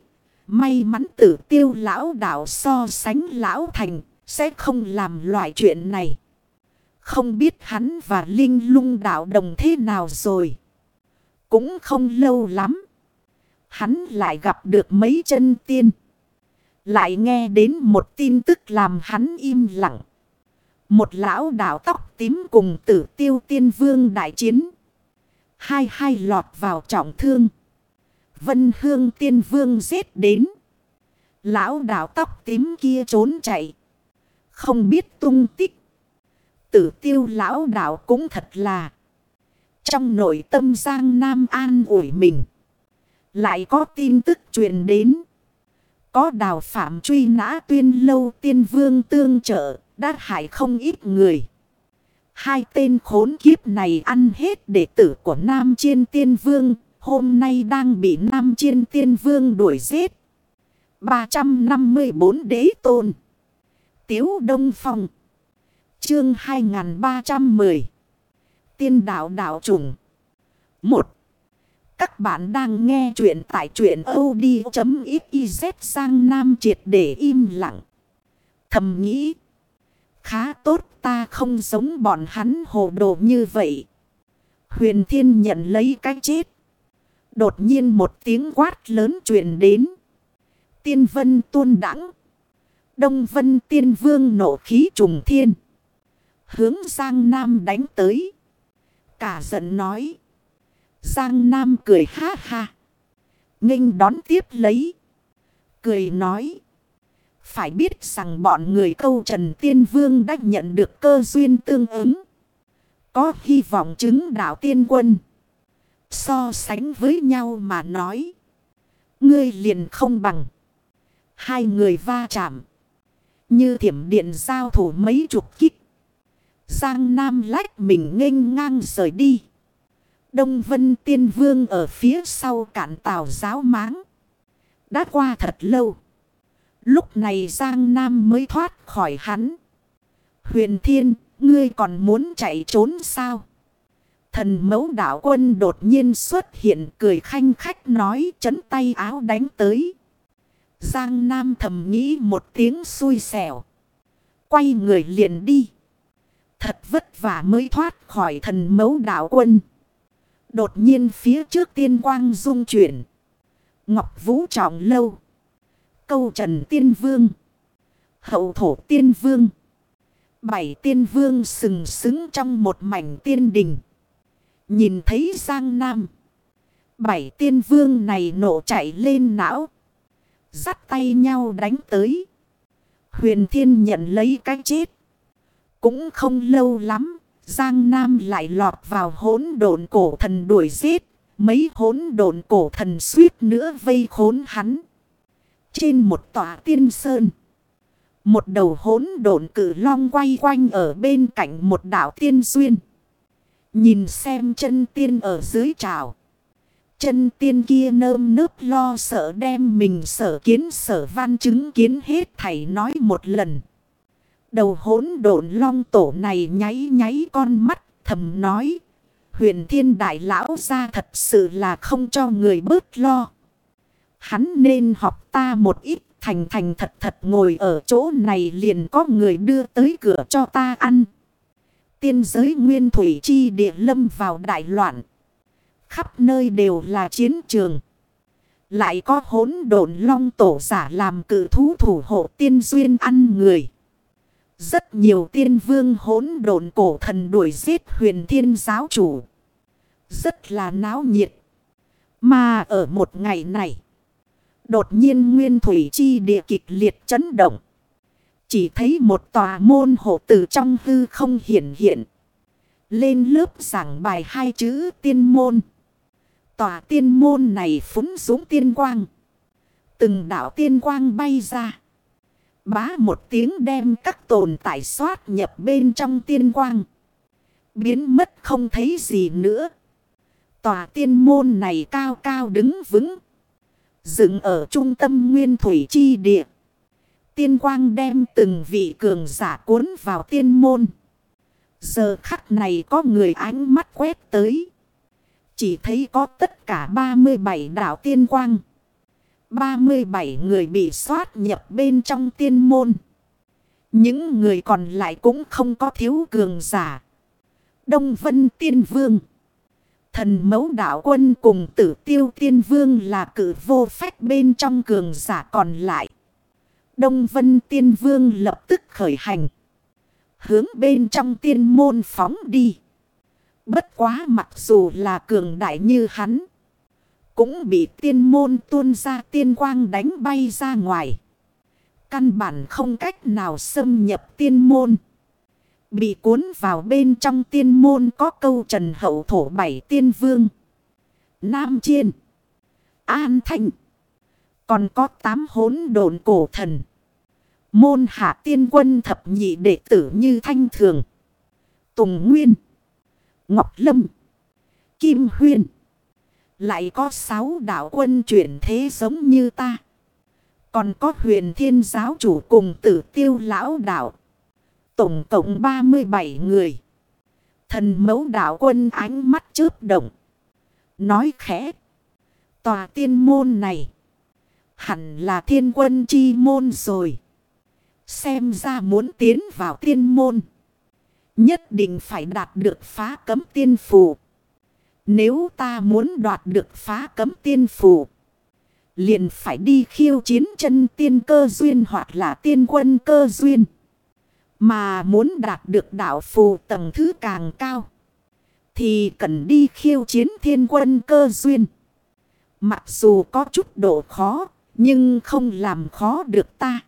May mắn tử tiêu lão đạo so sánh lão thành. Sẽ không làm loại chuyện này. Không biết hắn và Linh lung đạo đồng thế nào rồi. Cũng không lâu lắm. Hắn lại gặp được mấy chân tiên. Lại nghe đến một tin tức làm hắn im lặng. Một lão đạo tóc tím cùng tử tiêu tiên vương đại chiến. Hai hai lọt vào trọng thương. Vân hương tiên vương giết đến. Lão đạo tóc tím kia trốn chạy. Không biết tung tích. Tử tiêu lão đạo cũng thật là. Trong nội tâm Giang Nam an ủi mình. Lại có tin tức truyền đến. Có đào phạm truy nã tuyên lâu tiên vương tương trợ, đã hại không ít người. Hai tên khốn kiếp này ăn hết đệ tử của Nam Chiên Tiên Vương, hôm nay đang bị Nam Chiên Tiên Vương đuổi giết. 354 đế tôn. Tiếu Đông Phong. Chương 2310. Tiên đạo đạo trùng. 1. Các bạn đang nghe chuyện tại chuyện od.xyz sang nam triệt để im lặng. Thầm nghĩ. Khá tốt, ta không giống bọn hắn hồ đồ như vậy. Huyền thiên nhận lấy cái chết. Đột nhiên một tiếng quát lớn truyền đến. Tiên vân tuôn đẳng. Đông vân tiên vương nổ khí trùng thiên. Hướng sang nam đánh tới. Cả giận nói. Giang Nam cười ha ha. nghênh đón tiếp lấy. Cười nói. Phải biết rằng bọn người câu Trần Tiên Vương đã nhận được cơ duyên tương ứng. Có hy vọng chứng đạo tiên quân. So sánh với nhau mà nói. Ngươi liền không bằng. Hai người va chạm. Như thiểm điện giao thủ mấy chục kích. Giang Nam lách mình nghênh ngang rời đi. Đông Vân Tiên Vương ở phía sau cản tàu giáo máng. Đã qua thật lâu. Lúc này Giang Nam mới thoát khỏi hắn. Huyền Thiên, ngươi còn muốn chạy trốn sao? Thần mẫu đạo quân đột nhiên xuất hiện cười khanh khách nói chấn tay áo đánh tới. Giang Nam thầm nghĩ một tiếng xui xẻo. Quay người liền đi. Thật vất vả mới thoát khỏi thần mẫu đạo quân. Đột nhiên phía trước tiên quang dung chuyển. Ngọc Vũ trọng lâu. Câu trần tiên vương. Hậu thổ tiên vương. Bảy tiên vương sừng sững trong một mảnh tiên đình. Nhìn thấy Giang Nam. Bảy tiên vương này nổ chạy lên não. Dắt tay nhau đánh tới. Huyền thiên nhận lấy cái chết. Cũng không lâu lắm. Giang Nam lại lọt vào hỗn độn cổ thần đuổi giết. Mấy hỗn độn cổ thần suýt nữa vây khốn hắn. Trên một tòa tiên sơn. Một đầu hỗn độn cử long quay quanh ở bên cạnh một đảo tiên duyên. Nhìn xem chân tiên ở dưới trào. Chân tiên kia nơm nớp lo sợ đem mình sở kiến sở văn chứng kiến hết thầy nói một lần. Đầu hỗn độn long tổ này nháy nháy con mắt, thầm nói. Huyền thiên đại lão ra thật sự là không cho người bớt lo. Hắn nên học ta một ít, thành thành thật thật ngồi ở chỗ này liền có người đưa tới cửa cho ta ăn. tiên giới nguyên thủy chi địa lâm vào đại loạn. Khắp nơi đều là chiến trường. Lại có hỗn độn long tổ giả làm cự thú thủ hộ tiên duyên ăn người. Rất nhiều tiên vương hỗn độn cổ thần đuổi giết huyền thiên giáo chủ. Rất là náo nhiệt. Mà ở một ngày này. Đột nhiên nguyên thủy chi địa kịch liệt chấn động. Chỉ thấy một tòa môn hộ từ trong hư không hiện hiện. Lên lớp giảng bài hai chữ tiên môn. Tòa tiên môn này phúng xuống tiên quang. Từng đảo tiên quang bay ra. Bá một tiếng đem các tồn tại xoát nhập bên trong tiên quang. Biến mất không thấy gì nữa. Tòa tiên môn này cao cao đứng vững. Dựng ở trung tâm nguyên thủy chi địa. Tiên quang đem từng vị cường giả cuốn vào tiên môn. Giờ khắc này có người ánh mắt quét tới. Chỉ thấy có tất cả 37 đảo tiên quang. 37 người bị xoát nhập bên trong tiên môn. Những người còn lại cũng không có thiếu cường giả. Đông Vân Tiên Vương. Thần mẫu đạo quân cùng tử tiêu tiên vương là cử vô phách bên trong cường giả còn lại. Đông Vân Tiên Vương lập tức khởi hành. Hướng bên trong tiên môn phóng đi. Bất quá mặc dù là cường đại như hắn. Cũng bị tiên môn tuôn ra tiên quang đánh bay ra ngoài. Căn bản không cách nào xâm nhập tiên môn. Bị cuốn vào bên trong tiên môn có câu trần hậu thổ bảy tiên vương. Nam Chiên. An Thanh. Còn có tám hốn đồn cổ thần. Môn hạ tiên quân thập nhị đệ tử như Thanh Thường. Tùng Nguyên. Ngọc Lâm. Kim Huyên. Lại có sáu đạo quân chuyển thế giống như ta. Còn có huyền thiên giáo chủ cùng tử tiêu lão đạo. Tổng cộng 37 người. Thần mẫu đạo quân ánh mắt chớp động. Nói khẽ. Tòa tiên môn này. Hẳn là thiên quân chi môn rồi. Xem ra muốn tiến vào tiên môn. Nhất định phải đạt được phá cấm tiên phù. Nếu ta muốn đoạt được phá cấm tiên phù. Liền phải đi khiêu chiến chân tiên cơ duyên hoặc là tiên quân cơ duyên. Mà muốn đạt được đạo phù tầng thứ càng cao. Thì cần đi khiêu chiến thiên quân cơ duyên. Mặc dù có chút độ khó. Nhưng không làm khó được ta.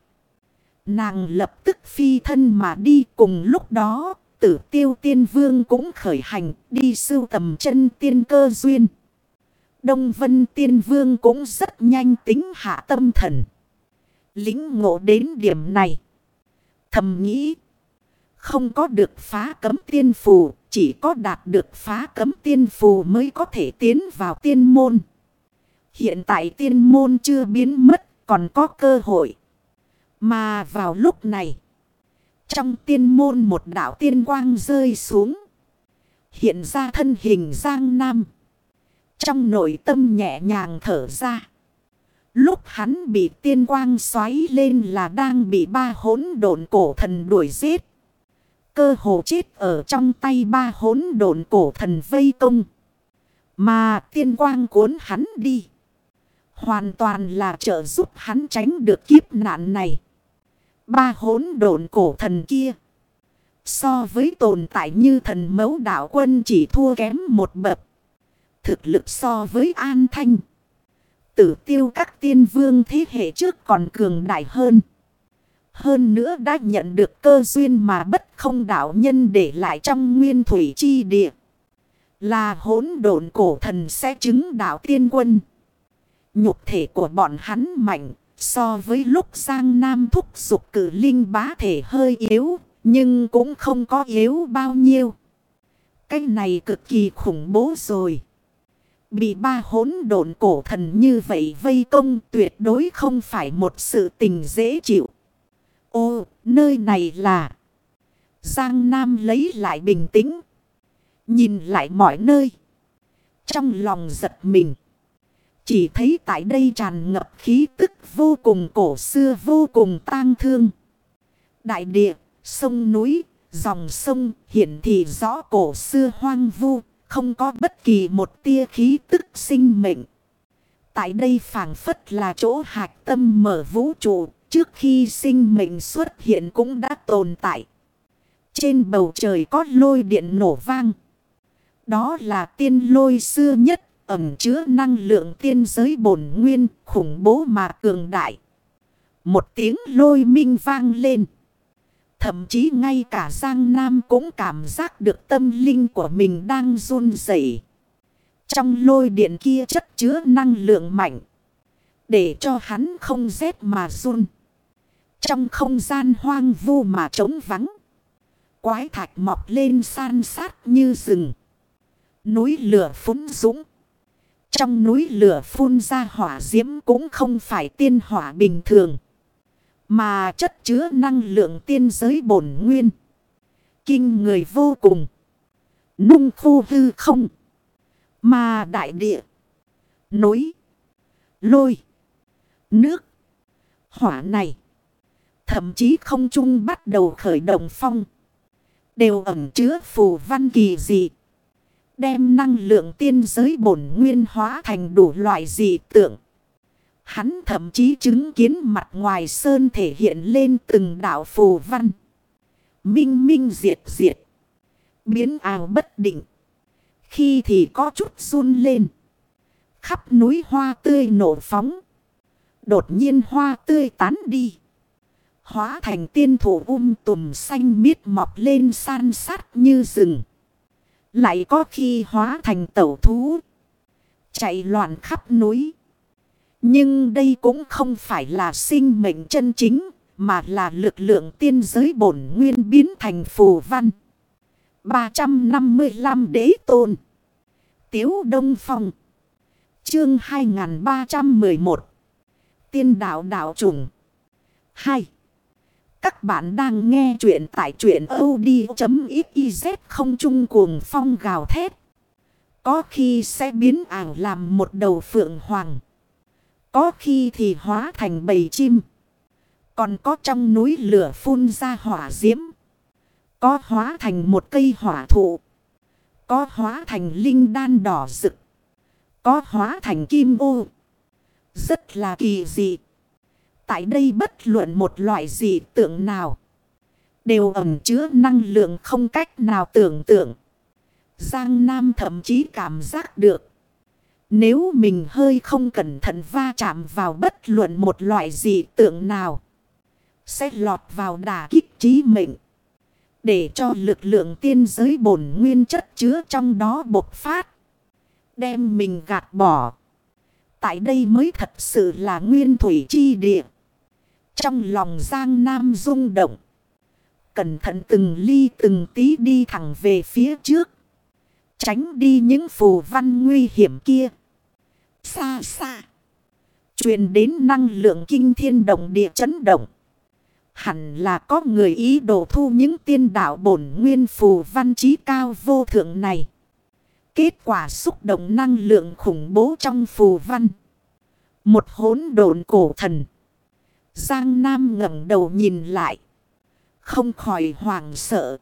Nàng lập tức phi thân mà đi cùng lúc đó. Tử tiêu tiên vương cũng khởi hành, đi sưu tầm chân tiên cơ duyên. Đông vân tiên vương cũng rất nhanh tính hạ tâm thần. Lính ngộ đến điểm này. Thầm nghĩ. Không có được phá cấm tiên phù. Chỉ có đạt được phá cấm tiên phù mới có thể tiến vào tiên môn. Hiện tại tiên môn chưa biến mất. Còn có cơ hội. Mà vào lúc này. Trong tiên môn một đảo tiên quang rơi xuống. Hiện ra thân hình Giang Nam. Trong nội tâm nhẹ nhàng thở ra. Lúc hắn bị tiên quang xoáy lên là đang bị ba hỗn độn cổ thần đuổi giết. Cơ hồ chết ở trong tay ba hỗn độn cổ thần vây công. Mà tiên quang cuốn hắn đi. Hoàn toàn là trợ giúp hắn tránh được kiếp nạn này. Ba hỗn độn cổ thần kia. So với tồn tại như thần mẫu đạo quân chỉ thua kém một bậc. Thực lực so với an thanh. Tử tiêu các tiên vương thế hệ trước còn cường đại hơn. Hơn nữa đã nhận được cơ duyên mà bất không đạo nhân để lại trong nguyên thủy chi địa. Là hỗn độn cổ thần sẽ chứng đạo tiên quân. Nhục thể của bọn hắn mạnh So với lúc Giang Nam thúc dục cử linh bá thể hơi yếu, nhưng cũng không có yếu bao nhiêu. Cái này cực kỳ khủng bố rồi. Bị ba hỗn độn cổ thần như vậy vây công tuyệt đối không phải một sự tình dễ chịu. Ô, nơi này là... Giang Nam lấy lại bình tĩnh. Nhìn lại mọi nơi. Trong lòng giật mình. Chỉ thấy tại đây tràn ngập khí tức vô cùng cổ xưa vô cùng tang thương. Đại địa, sông núi, Dòng sông hiện thì rõ cổ xưa hoang vu, không có bất kỳ một tia khí tức sinh mệnh. Tại đây phảng phất là chỗ hạt tâm mở vũ trụ, trước khi sinh mệnh xuất hiện cũng đã tồn tại. Trên bầu trời có lôi điện nổ vang. Đó là tiên lôi xưa nhất, ẩm chứa năng lượng tiên giới bổn nguyên, khủng bố mà cường đại. Một tiếng lôi minh vang lên. Thậm chí ngay cả Giang Nam cũng cảm giác được tâm linh của mình đang run rẩy. Trong lôi điện kia chất chứa năng lượng mạnh. Để cho hắn không rét mà run. Trong không gian hoang vu mà trống vắng. Quái thạch mọc lên san sát như rừng. Núi lửa phúng dũng. Trong núi lửa phun ra hỏa diễm cũng không phải tiên hỏa bình thường. Mà chất chứa năng lượng tiên giới bổn nguyên. Kinh người vô cùng. Nung khô hư không. Mà đại địa. Núi. Lôi. Nước. Hỏa này. Thậm chí không trung bắt đầu khởi động phong. Đều ẩm chứa phù văn kỳ dị. Đem năng lượng tiên giới bổn nguyên hóa thành đủ loại dị tượng. Hắn thậm chí chứng kiến mặt ngoài sơn thể hiện lên từng đạo phù văn. Minh minh diệt diệt. Biến ảo bất định. Khi thì có chút run lên. Khắp núi hoa tươi nổ phóng. Đột nhiên hoa tươi tán đi. Hóa thành tiên thủ um tùm xanh miết mọc lên san sát như rừng. Lại có khi hóa thành tẩu thú. Chạy loạn khắp núi. Nhưng đây cũng không phải là sinh mệnh chân chính. Mà là lực lượng tiên giới bổn nguyên biến thành phù văn. 355 đế tôn. Tiếu Đông Phong. Chương 2311. Tiên đạo đạo trùng. 2. Các bạn đang nghe chuyện tại chuyện od.xyz không trung cuồng phong gào thét. Có khi sẽ biến ảo làm một đầu phượng hoàng. Có khi thì hóa thành bầy chim. Còn có trong núi lửa phun ra hỏa diễm. Có hóa thành một cây hỏa thụ. Có hóa thành linh đan đỏ rực. Có hóa thành kim ô. Rất là kỳ dị. Tại đây bất luận một loại dị tượng nào. Đều ẩm chứa năng lượng không cách nào tưởng tượng. Giang Nam thậm chí cảm giác được. Nếu mình hơi không cẩn thận va chạm vào bất luận một loại dị tượng nào. Sẽ lọt vào đà kích trí mệnh. Để cho lực lượng tiên giới bổn nguyên chất chứa trong đó bộc phát. Đem mình gạt bỏ. Tại đây mới thật sự là nguyên thủy chi địa. Trong lòng Giang Nam rung động. Cẩn thận từng ly từng tí đi thẳng về phía trước. Tránh đi những phù văn nguy hiểm kia. Xa xa. truyền đến năng lượng kinh thiên động địa chấn động. Hẳn là có người ý đồ thu những tiên đạo bổn nguyên phù văn trí cao vô thượng này. Kết quả xúc động năng lượng khủng bố trong phù văn. Một hỗn độn cổ thần. Giang Nam ngẩng đầu nhìn lại. Không khỏi hoảng sợ.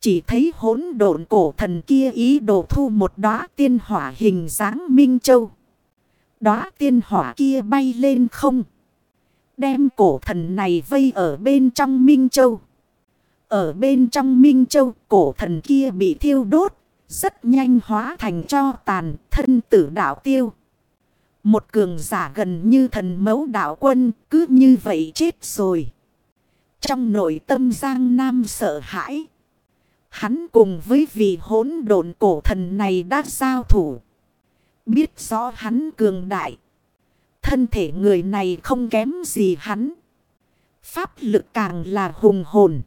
Chỉ thấy hỗn độn cổ thần kia ý đồ thu một đóa tiên hỏa hình dáng Minh Châu. Đóa tiên hỏa kia bay lên không. Đem cổ thần này vây ở bên trong Minh Châu. Ở bên trong Minh Châu, cổ thần kia bị thiêu đốt. Rất nhanh hóa thành cho tàn thân tử đạo tiêu. Một cường giả gần như thần mẫu đạo quân cứ như vậy chết rồi. Trong nội tâm Giang Nam sợ hãi. Hắn cùng với vị hỗn độn cổ thần này đã giao thủ. Biết rõ hắn cường đại. Thân thể người này không kém gì hắn. Pháp lực càng là hùng hồn.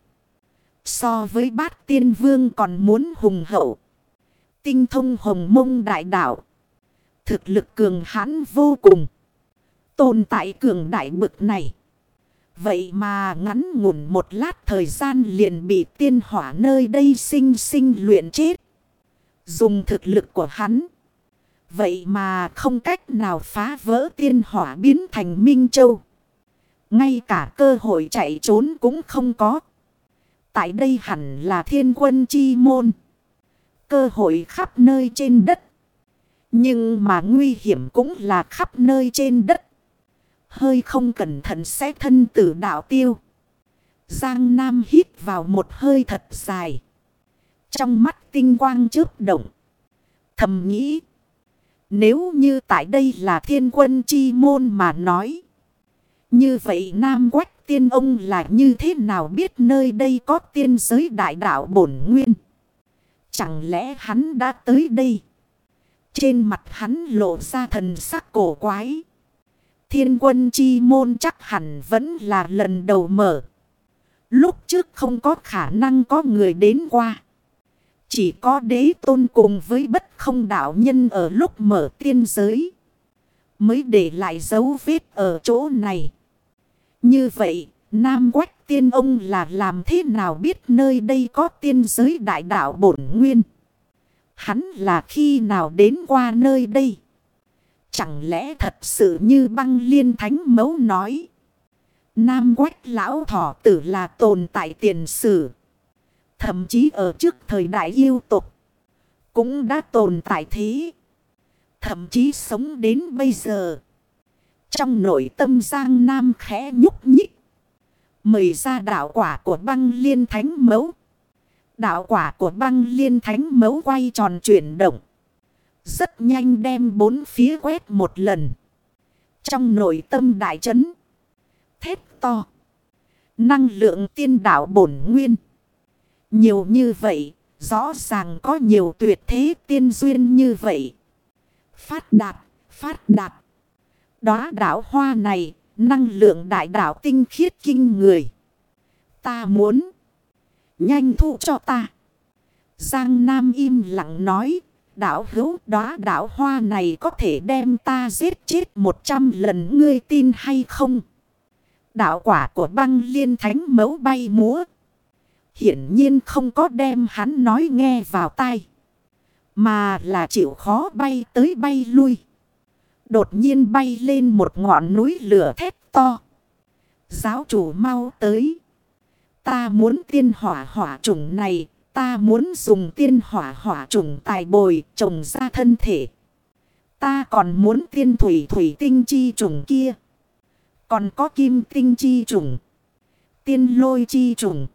So với bát tiên vương còn muốn hùng hậu. Tinh thông hồng mông đại đạo. Thực lực cường hãn vô cùng. Tồn tại cường đại bực này. Vậy mà ngắn ngủn một lát thời gian liền bị tiên hỏa nơi đây sinh sinh luyện chết. Dùng thực lực của hắn. Vậy mà không cách nào phá vỡ tiên hỏa biến thành Minh Châu. Ngay cả cơ hội chạy trốn cũng không có. Tại đây hẳn là thiên quân chi môn. Cơ hội khắp nơi trên đất. Nhưng mà nguy hiểm cũng là khắp nơi trên đất. Hơi không cẩn thận sẽ thân tử đạo tiêu. Giang Nam hít vào một hơi thật dài. Trong mắt tinh quang chớp động. Thầm nghĩ. Nếu như tại đây là thiên quân chi môn mà nói. Như vậy Nam Quách tiên ông là như thế nào biết nơi đây có tiên giới đại đạo bổn nguyên. Chẳng lẽ hắn đã tới đây. Trên mặt hắn lộ ra thần sắc cổ quái. Thiên quân chi môn chắc hẳn vẫn là lần đầu mở. Lúc trước không có khả năng có người đến qua. Chỉ có đế tôn cùng với bất không đạo nhân ở lúc mở tiên giới. Mới để lại dấu vết ở chỗ này. Như vậy, Nam Quách tiên ông là làm thế nào biết nơi đây có tiên giới đại đạo bổn nguyên? Hắn là khi nào đến qua nơi đây? Chẳng lẽ thật sự như băng liên thánh mấu nói? Nam quách lão thọ tử là tồn tại tiền sử. Thậm chí ở trước thời đại yêu tục. Cũng đã tồn tại thế. Thậm chí sống đến bây giờ. Trong nội tâm Giang Nam khẽ nhúc nhích. Mời ra đạo quả của băng liên thánh mấu. Đạo quả của băng liên thánh mấu quay tròn chuyển động. Rất nhanh đem bốn phía quét một lần. Trong nội tâm đại chấn. Thét to. Năng lượng tiên đạo bổn nguyên. Nhiều như vậy. Rõ ràng có nhiều tuyệt thế tiên duyên như vậy. Phát đạt. Phát đạt. Đó đảo hoa này. Năng lượng đại đảo tinh khiết kinh người. Ta muốn. Nhanh thu cho ta. Giang Nam im lặng nói Đảo hữu đó đảo hoa này có thể đem ta giết chết một trăm lần, ngươi tin hay không? Đạo quả của băng liên thánh mấu bay múa. Hiển nhiên không có đem hắn nói nghe vào tai. Mà là chịu khó bay tới bay lui. Đột nhiên bay lên một ngọn núi lửa thét to. Giáo chủ mau tới. Ta muốn tiên hỏa hỏa trùng này, Ta muốn dùng tiên hỏa hỏa trùng tài bồi trồng ra thân thể. Ta còn muốn tiên thủy thủy tinh chi trùng kia. Còn có kim tinh chi trùng. Tiên lôi chi trùng.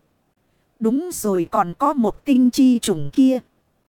Đúng rồi còn có một tinh chi trùng kia.